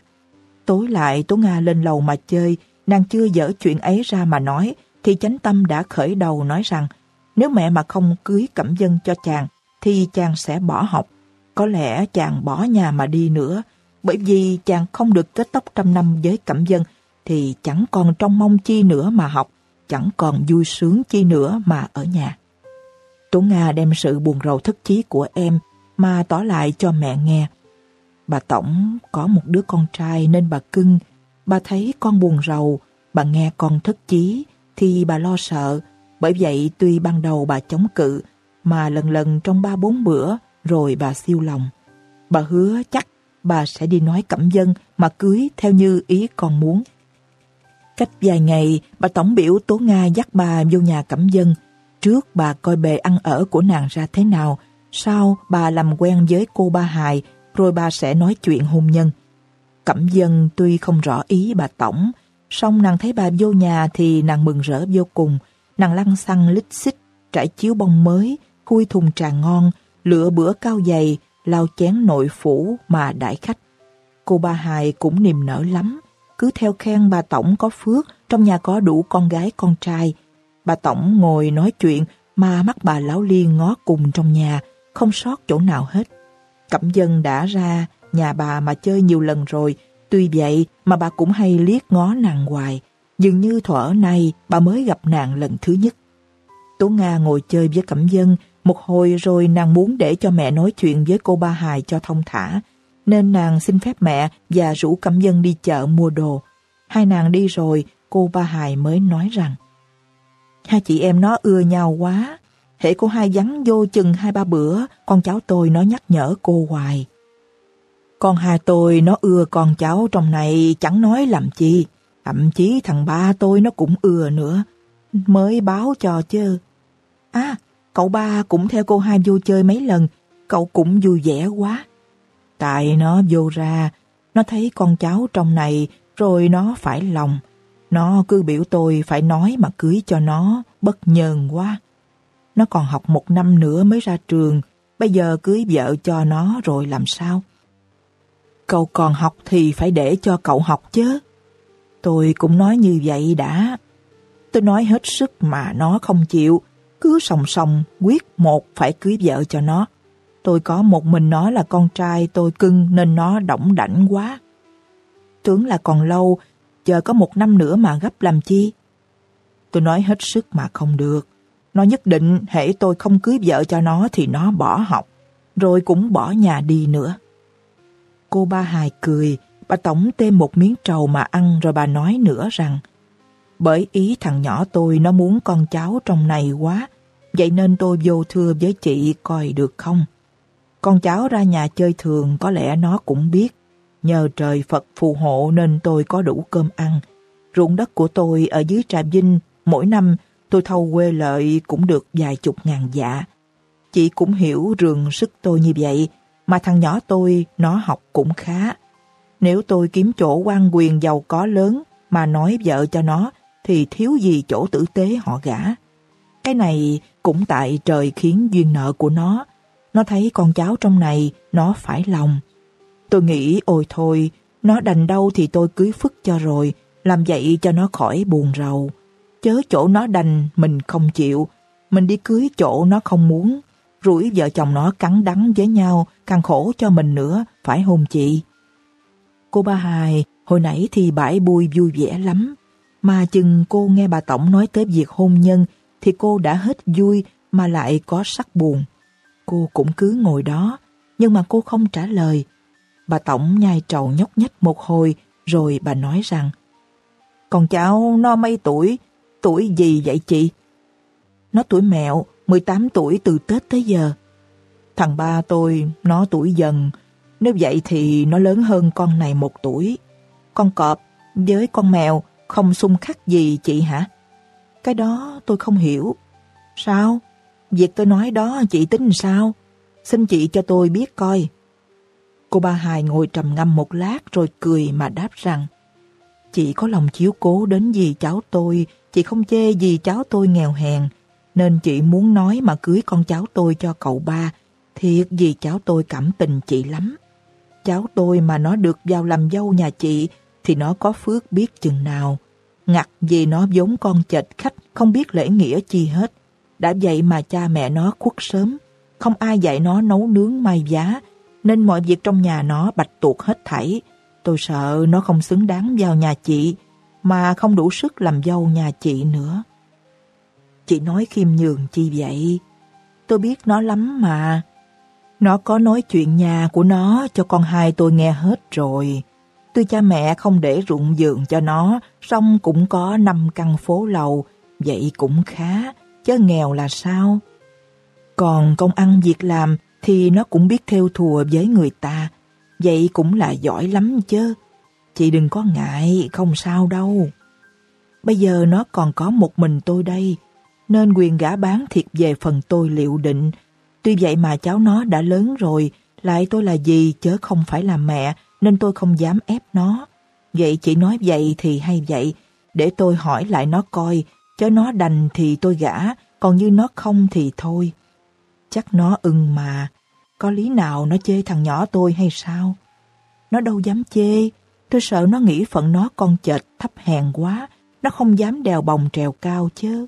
Speaker 1: Tối lại Tố Nga lên lầu mà chơi, nàng chưa dở chuyện ấy ra mà nói, thì chánh tâm đã khởi đầu nói rằng nếu mẹ mà không cưới cẩm dân cho chàng, thì chàng sẽ bỏ học. Có lẽ chàng bỏ nhà mà đi nữa, bởi vì chàng không được kết tóc trăm năm với cẩm dân, thì chẳng còn trong mong chi nữa mà học, chẳng còn vui sướng chi nữa mà ở nhà. Tố Nga đem sự buồn rầu thất chí của em mà tỏ lại cho mẹ nghe. Bà Tổng có một đứa con trai nên bà cưng, bà thấy con buồn rầu, bà nghe con thất chí thì bà lo sợ, bởi vậy tuy ban đầu bà chống cự, mà lần lần trong ba bốn bữa rồi bà siêu lòng. Bà hứa chắc bà sẽ đi nói cẩm dân mà cưới theo như ý con muốn. Cách vài ngày, bà tổng biểu Tố Nga dắt bà vô nhà cẩm dân. Trước bà coi bề ăn ở của nàng ra thế nào, sau bà làm quen với cô ba hài, rồi bà sẽ nói chuyện hôn nhân. Cẩm dân tuy không rõ ý bà tổng, song nàng thấy bà vô nhà thì nàng mừng rỡ vô cùng. Nàng lăn xăng lít xích, trải chiếu bông mới, khui thùng trà ngon, lựa bữa cao dày, lau chén nội phủ mà đãi khách. Cô ba hài cũng niềm nở lắm, cứ theo khen bà Tổng có phước, trong nhà có đủ con gái con trai. Bà Tổng ngồi nói chuyện mà mắt bà lão liên ngó cùng trong nhà, không sót chỗ nào hết. Cẩm dân đã ra nhà bà mà chơi nhiều lần rồi, tuy vậy mà bà cũng hay liếc ngó nàng hoài. Dường như thuở này bà mới gặp nàng lần thứ nhất. Tố Nga ngồi chơi với Cẩm dân, một hồi rồi nàng muốn để cho mẹ nói chuyện với cô ba hài cho thông thả, nên nàng xin phép mẹ và rủ Cẩm Dân đi chợ mua đồ. Hai nàng đi rồi, cô ba hài mới nói rằng Hai chị em nó ưa nhau quá, hễ cô hai vắng vô chừng hai ba bữa, con cháu tôi nó nhắc nhở cô hoài. Con hai tôi nó ưa con cháu trong này chẳng nói làm chi, thậm chí thằng ba tôi nó cũng ưa nữa, mới báo cho chứ. À, cậu ba cũng theo cô hai vô chơi mấy lần, cậu cũng vui vẻ quá. Tại nó vô ra, nó thấy con cháu trong này rồi nó phải lòng. Nó cứ biểu tôi phải nói mà cưới cho nó, bất nhờn quá. Nó còn học một năm nữa mới ra trường, bây giờ cưới vợ cho nó rồi làm sao? Cậu còn học thì phải để cho cậu học chứ. Tôi cũng nói như vậy đã. Tôi nói hết sức mà nó không chịu, cứ sòng sòng quyết một phải cưới vợ cho nó. Tôi có một mình nó là con trai tôi cưng nên nó đỏng đảnh quá. Tướng là còn lâu, chờ có một năm nữa mà gấp làm chi. Tôi nói hết sức mà không được. Nó nhất định hễ tôi không cưới vợ cho nó thì nó bỏ học, rồi cũng bỏ nhà đi nữa. Cô ba hài cười, bà tổng thêm một miếng trầu mà ăn rồi bà nói nữa rằng bởi ý thằng nhỏ tôi nó muốn con cháu trong này quá, vậy nên tôi vô thưa với chị coi được không? Con cháu ra nhà chơi thường có lẽ nó cũng biết. Nhờ trời Phật phù hộ nên tôi có đủ cơm ăn. Ruộng đất của tôi ở dưới Trà Vinh, mỗi năm tôi thâu quê lợi cũng được vài chục ngàn dạ. Chị cũng hiểu rường sức tôi như vậy, mà thằng nhỏ tôi nó học cũng khá. Nếu tôi kiếm chỗ quan quyền giàu có lớn mà nói vợ cho nó thì thiếu gì chỗ tử tế họ gả. Cái này cũng tại trời khiến duyên nợ của nó nó thấy con cháu trong này, nó phải lòng. Tôi nghĩ ôi thôi, nó đành đâu thì tôi cưới phức cho rồi, làm vậy cho nó khỏi buồn rầu. Chớ chỗ nó đành, mình không chịu. Mình đi cưới chỗ nó không muốn. Rủi vợ chồng nó cắn đắng với nhau, càng khổ cho mình nữa, phải hôn chị. Cô ba hài, hồi nãy thì bãi bui vui vẻ lắm. Mà chừng cô nghe bà Tổng nói tới việc hôn nhân, thì cô đã hết vui mà lại có sắc buồn. Cô cũng cứ ngồi đó, nhưng mà cô không trả lời. Bà Tổng nhai trầu nhóc nhách một hồi, rồi bà nói rằng Con cháu nó mấy tuổi, tuổi gì vậy chị? Nó tuổi mẹo, 18 tuổi từ Tết tới giờ. Thằng ba tôi, nó tuổi dần, nếu vậy thì nó lớn hơn con này một tuổi. Con cọp với con mèo không xung khắc gì chị hả? Cái đó tôi không hiểu. Sao? Việc tôi nói đó chị tính sao? Xin chị cho tôi biết coi. Cô ba Hài ngồi trầm ngâm một lát rồi cười mà đáp rằng Chị có lòng chiếu cố đến gì cháu tôi, chị không chê gì cháu tôi nghèo hèn, nên chị muốn nói mà cưới con cháu tôi cho cậu ba, thiệt gì cháu tôi cảm tình chị lắm. Cháu tôi mà nó được vào làm dâu nhà chị thì nó có phước biết chừng nào. Ngặt vì nó vốn con chệch khách không biết lễ nghĩa chi hết. Đã vậy mà cha mẹ nó khuất sớm, không ai dạy nó nấu nướng may giá, nên mọi việc trong nhà nó bạch tuột hết thảy. Tôi sợ nó không xứng đáng vào nhà chị, mà không đủ sức làm dâu nhà chị nữa. Chị nói khiêm nhường chi vậy? Tôi biết nó lắm mà. Nó có nói chuyện nhà của nó cho con hai tôi nghe hết rồi. Tuy cha mẹ không để ruộng giường cho nó, song cũng có năm căn phố lầu, vậy cũng khá, chứ nghèo là sao? Còn công ăn việc làm thì nó cũng biết theo thùa với người ta, vậy cũng là giỏi lắm chứ. Chị đừng có ngại, không sao đâu. Bây giờ nó còn có một mình tôi đây, nên quyền gã bán thiệt về phần tôi liệu định. Tuy vậy mà cháu nó đã lớn rồi, lại tôi là gì chớ không phải là mẹ, nên tôi không dám ép nó. Vậy chị nói vậy thì hay vậy, để tôi hỏi lại nó coi, chớ nó đành thì tôi gả, còn như nó không thì thôi. Chắc nó ưng mà, có lý nào nó chê thằng nhỏ tôi hay sao? Nó đâu dám chê, tôi sợ nó nghĩ phận nó con chệch thấp hèn quá, nó không dám đèo bồng trèo cao chứ.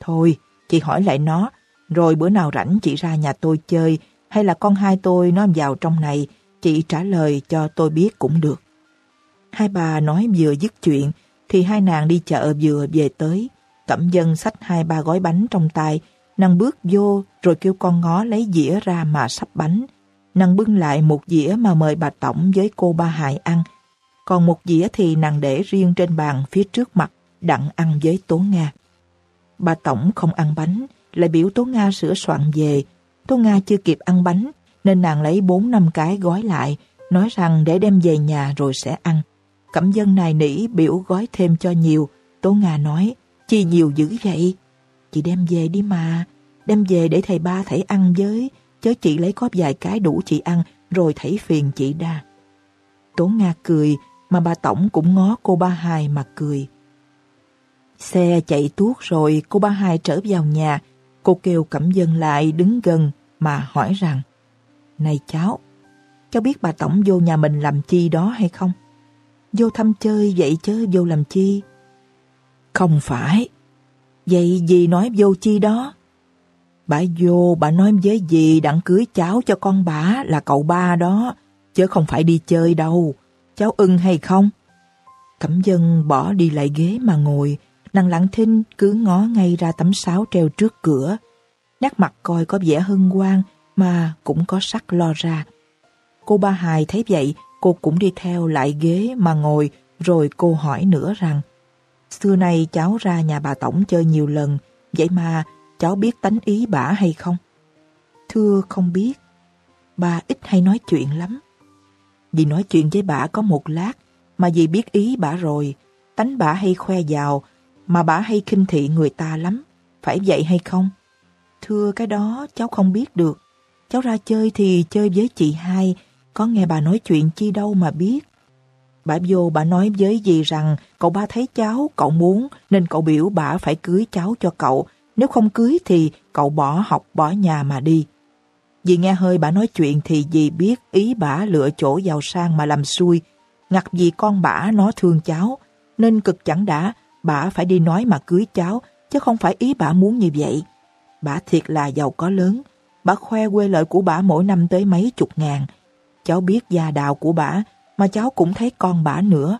Speaker 1: Thôi, chị hỏi lại nó, rồi bữa nào rảnh chị ra nhà tôi chơi, hay là con hai tôi nó vào trong này, chị trả lời cho tôi biết cũng được. Hai bà nói vừa dứt chuyện, thì hai nàng đi chợ vừa về tới. Cẩm dân xách hai ba gói bánh trong tay, nàng bước vô rồi kêu con ngó lấy dĩa ra mà sắp bánh. Nàng bưng lại một dĩa mà mời bà Tổng với cô ba Hải ăn. Còn một dĩa thì nàng để riêng trên bàn phía trước mặt, đặng ăn với Tố Nga. Bà Tổng không ăn bánh, lại biểu Tố Nga sửa soạn về. Tố Nga chưa kịp ăn bánh, nên nàng lấy bốn năm cái gói lại, nói rằng để đem về nhà rồi sẽ ăn. Cẩm dân này nỉ biểu gói thêm cho nhiều. Tố Nga nói, chi nhiều dữ vậy? Chị đem về đi mà, đem về để thầy ba thầy ăn với, chớ chị lấy có vài cái đủ chị ăn, rồi thầy phiền chị đa. Tố Nga cười, mà bà Tổng cũng ngó cô ba hai mà cười. Xe chạy tuốt rồi, cô ba hai trở vào nhà, cô kêu Cẩm Dân lại đứng gần mà hỏi rằng này cháu, cháu biết bà Tổng vô nhà mình làm chi đó hay không? Vô thăm chơi vậy chứ vô làm chi? Không phải. Vậy dì nói vô chi đó? Bà vô, bà nói với dì đặng cưới cháu cho con bà là cậu ba đó, chứ không phải đi chơi đâu. Cháu ưng hay không? Cẩm dân bỏ đi lại ghế mà ngồi, nàng lặng thinh cứ ngó ngay ra tấm sáo treo trước cửa. Nét mặt coi có vẻ hân hoan mà cũng có sắc lo ra. Cô ba hài thấy vậy, cô cũng đi theo lại ghế mà ngồi, rồi cô hỏi nữa rằng Xưa nay cháu ra nhà bà Tổng chơi nhiều lần, vậy mà cháu biết tánh ý bả hay không? Thưa không biết, bà ít hay nói chuyện lắm. Vì nói chuyện với bà có một lát, mà vì biết ý bà rồi, tánh bà hay khoe giàu, mà bà hay khinh thị người ta lắm, phải vậy hay không? Thưa cái đó cháu không biết được, cháu ra chơi thì chơi với chị hai, có nghe bà nói chuyện chi đâu mà biết. Bà vô bà nói với dì rằng cậu ba thấy cháu, cậu muốn nên cậu biểu bà phải cưới cháu cho cậu. Nếu không cưới thì cậu bỏ học bỏ nhà mà đi. Dì nghe hơi bà nói chuyện thì dì biết ý bà lựa chỗ giàu sang mà làm xui. Ngặt vì con bà nó thương cháu nên cực chẳng đã bà phải đi nói mà cưới cháu chứ không phải ý bà muốn như vậy. Bà thiệt là giàu có lớn. Bà khoe quê lợi của bà mỗi năm tới mấy chục ngàn. Cháu biết gia đạo của bà mà cháu cũng thấy con bả nữa.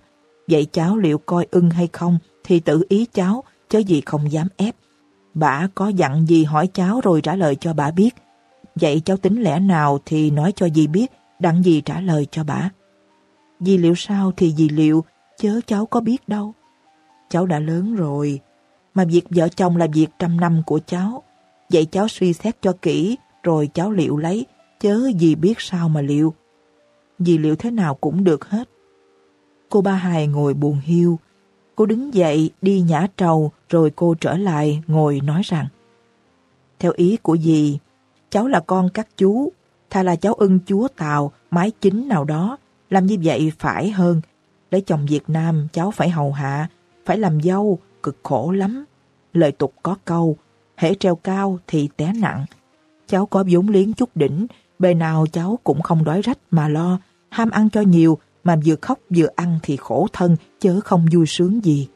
Speaker 1: Vậy cháu liệu coi ưng hay không thì tự ý cháu, chứ gì không dám ép. Bả có dặn gì hỏi cháu rồi trả lời cho bả biết. Vậy cháu tính lẽ nào thì nói cho dì biết, đặng gì trả lời cho bả. Dì liệu sao thì dì liệu, chớ cháu có biết đâu. Cháu đã lớn rồi, mà việc vợ chồng là việc trăm năm của cháu. Vậy cháu suy xét cho kỹ, rồi cháu liệu lấy, chớ gì biết sao mà liệu vì liệu thế nào cũng được hết. Cô ba hài ngồi buồn hiu. Cô đứng dậy đi nhả trầu rồi cô trở lại ngồi nói rằng Theo ý của dì, cháu là con các chú, Thà là cháu ưng chúa Tàu, mái chính nào đó, làm như vậy phải hơn. Lấy chồng Việt Nam, cháu phải hầu hạ, phải làm dâu, cực khổ lắm. Lời tục có câu, hễ treo cao thì té nặng. Cháu có vốn liếng chút đỉnh, bề nào cháu cũng không đói rách mà lo, ham ăn cho nhiều, mà vừa khóc vừa ăn thì khổ thân, chớ không vui sướng gì.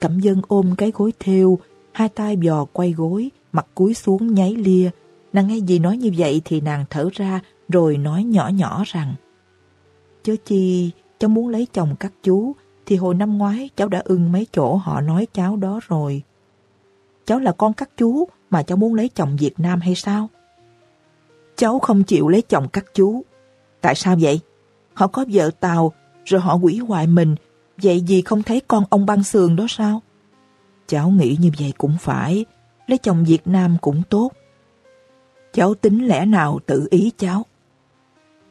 Speaker 1: Cẩm dân ôm cái gối thêu, hai tay bò quay gối, mặt cúi xuống nháy lia. Nàng nghe gì nói như vậy thì nàng thở ra rồi nói nhỏ nhỏ rằng Chớ chi, cháu muốn lấy chồng các chú, thì hồi năm ngoái cháu đã ưng mấy chỗ họ nói cháu đó rồi. Cháu là con các chú mà cháu muốn lấy chồng Việt Nam hay sao? Cháu không chịu lấy chồng các chú. Tại sao vậy? Họ có vợ Tàu, rồi họ quỷ hoại mình, vậy gì không thấy con ông băng sườn đó sao? Cháu nghĩ như vậy cũng phải, lấy chồng Việt Nam cũng tốt. Cháu tính lẽ nào tự ý cháu.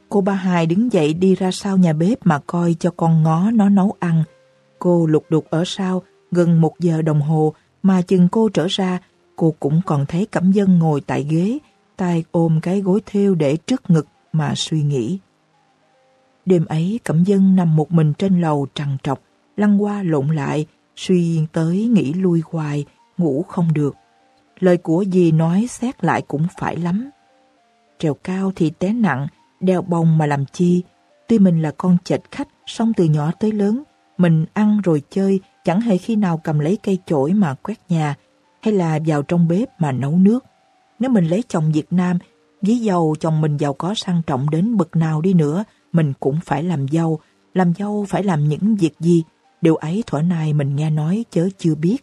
Speaker 1: Cô ba Hai đứng dậy đi ra sau nhà bếp mà coi cho con ngó nó nấu ăn. Cô lục đục ở sau gần một giờ đồng hồ mà chừng cô trở ra, cô cũng còn thấy Cẩm Dân ngồi tại ghế, tay ôm cái gối thêu để trước ngực mà suy nghĩ. Đêm ấy Cẩm Dân nằm một mình trên lầu trằn trọc, lăn qua lộn lại, suy tới nghĩ lui hoài, ngủ không được. Lời của dì nói xét lại cũng phải lắm. Trèo cao thì té nặng, đeo bông mà làm chi. Tuy mình là con chệch khách, song từ nhỏ tới lớn, mình ăn rồi chơi, chẳng hề khi nào cầm lấy cây chổi mà quét nhà, hay là vào trong bếp mà nấu nước. Nếu mình lấy chồng Việt Nam, ví dầu chồng mình giàu có sang trọng đến bậc nào đi nữa, mình cũng phải làm dâu. Làm dâu phải làm những việc gì? Điều ấy thuở này mình nghe nói chớ chưa biết.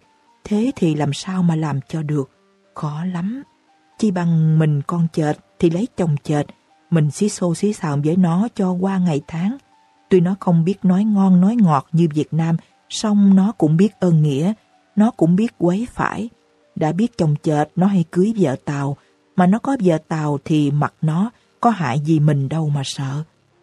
Speaker 1: Thế thì làm sao mà làm cho được? Khó lắm. Chi bằng mình con chợt thì lấy chồng chợt. Mình xí xô xí xào với nó cho qua ngày tháng. Tuy nó không biết nói ngon nói ngọt như Việt Nam, song nó cũng biết ơn nghĩa. Nó cũng biết quấy phải. Đã biết chồng chệt nó hay cưới vợ Tàu. Mà nó có vợ Tàu thì mặt nó có hại gì mình đâu mà sợ.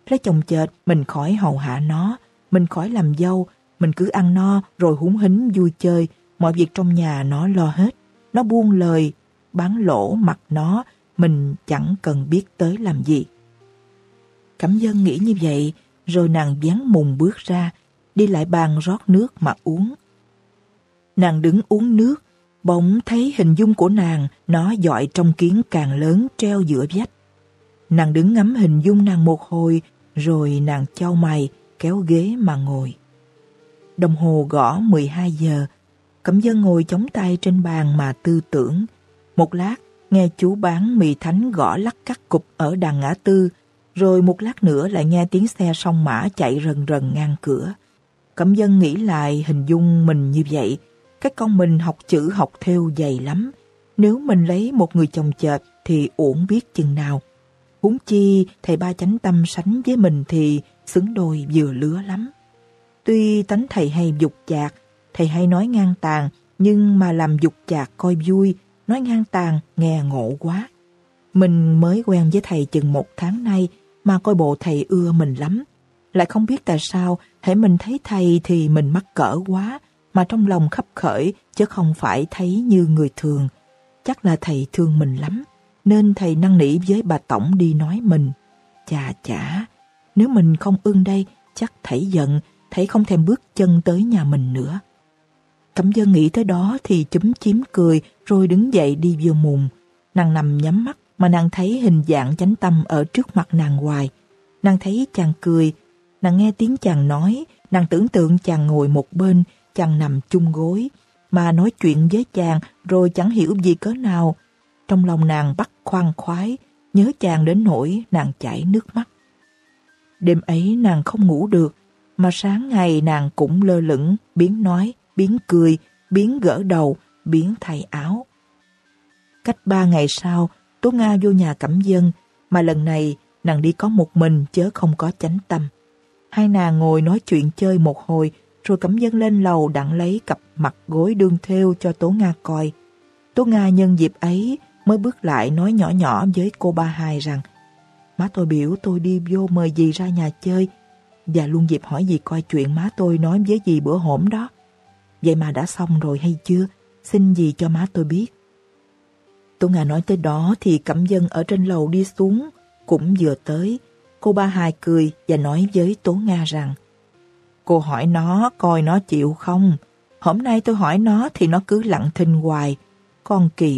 Speaker 1: Lấy chồng chệt mình khỏi hầu hạ nó. Mình khỏi làm dâu. Mình cứ ăn no rồi húng hính vui chơi. Mọi việc trong nhà nó lo hết. Nó buông lời, bán lỗ mặt nó, mình chẳng cần biết tới làm gì. Cẩm dân nghĩ như vậy, rồi nàng vén mùng bước ra, đi lại bàn rót nước mà uống. Nàng đứng uống nước, bỗng thấy hình dung của nàng nó dọi trong kiến càng lớn treo giữa vách. Nàng đứng ngắm hình dung nàng một hồi, rồi nàng trao mày, kéo ghế mà ngồi. Đồng hồ gõ 12 giờ, Cẩm dân ngồi chống tay trên bàn mà tư tưởng. Một lát, nghe chú bán mì thánh gõ lắc cắt cục ở đàn ngã tư, rồi một lát nữa lại nghe tiếng xe song mã chạy rần rần ngang cửa. Cẩm dân nghĩ lại hình dung mình như vậy, các con mình học chữ học theo dày lắm. Nếu mình lấy một người chồng chợt thì uổng biết chừng nào. Huống chi thầy ba chánh tâm sánh với mình thì xứng đôi vừa lứa lắm. Tuy tánh thầy hay dục chạc, thầy hay nói ngang tàn, nhưng mà làm dục chạc coi vui, nói ngang tàn nghe ngộ quá. Mình mới quen với thầy chừng một tháng nay mà coi bộ thầy ưa mình lắm. Lại không biết tại sao, hãy mình thấy thầy thì mình mắc cỡ quá, mà trong lòng khắp khởi chứ không phải thấy như người thường. Chắc là thầy thương mình lắm, nên thầy năn nỉ với bà Tổng đi nói mình. Chà chả, nếu mình không ưng đây, chắc thầy giận, thầy không thèm bước chân tới nhà mình nữa. Cẩm dân nghĩ tới đó thì chúm chím cười rồi đứng dậy đi vô mùng. Nàng nằm nhắm mắt mà nàng thấy hình dạng chánh tâm ở trước mặt nàng hoài. Nàng thấy chàng cười, nàng nghe tiếng chàng nói, nàng tưởng tượng chàng ngồi một bên, chàng nằm chung gối, mà nói chuyện với chàng rồi chẳng hiểu gì cớ nào. Trong lòng nàng bắt khoan khoái, nhớ chàng đến nỗi nàng chảy nước mắt. Đêm ấy nàng không ngủ được, mà sáng ngày nàng cũng lơ lửng, biến nói, biến cười, biến gỡ đầu, biến thay áo. Cách ba ngày sau, Tố Nga vô nhà cẩm dân, mà lần này nàng đi có một mình chớ không có chánh tâm. Hai nàng ngồi nói chuyện chơi một hồi, rồi cẩm dân lên lầu đặng lấy cặp mặt gối đương theo cho Tố Nga coi. Tố Nga nhân dịp ấy mới bước lại nói nhỏ nhỏ với cô ba hai rằng Má tôi biểu tôi đi vô mời dì ra nhà chơi và luôn dịp hỏi dì coi chuyện má tôi nói với dì bữa hổm đó. Vậy mà đã xong rồi hay chưa? Xin dì cho má tôi biết. tố Nga nói tới đó thì cẩm dân ở trên lầu đi xuống, cũng vừa tới. Cô ba hai cười và nói với Tố Nga rằng Cô hỏi nó, coi nó chịu không? Hôm nay tôi hỏi nó thì nó cứ lặng thinh hoài. Con kỳ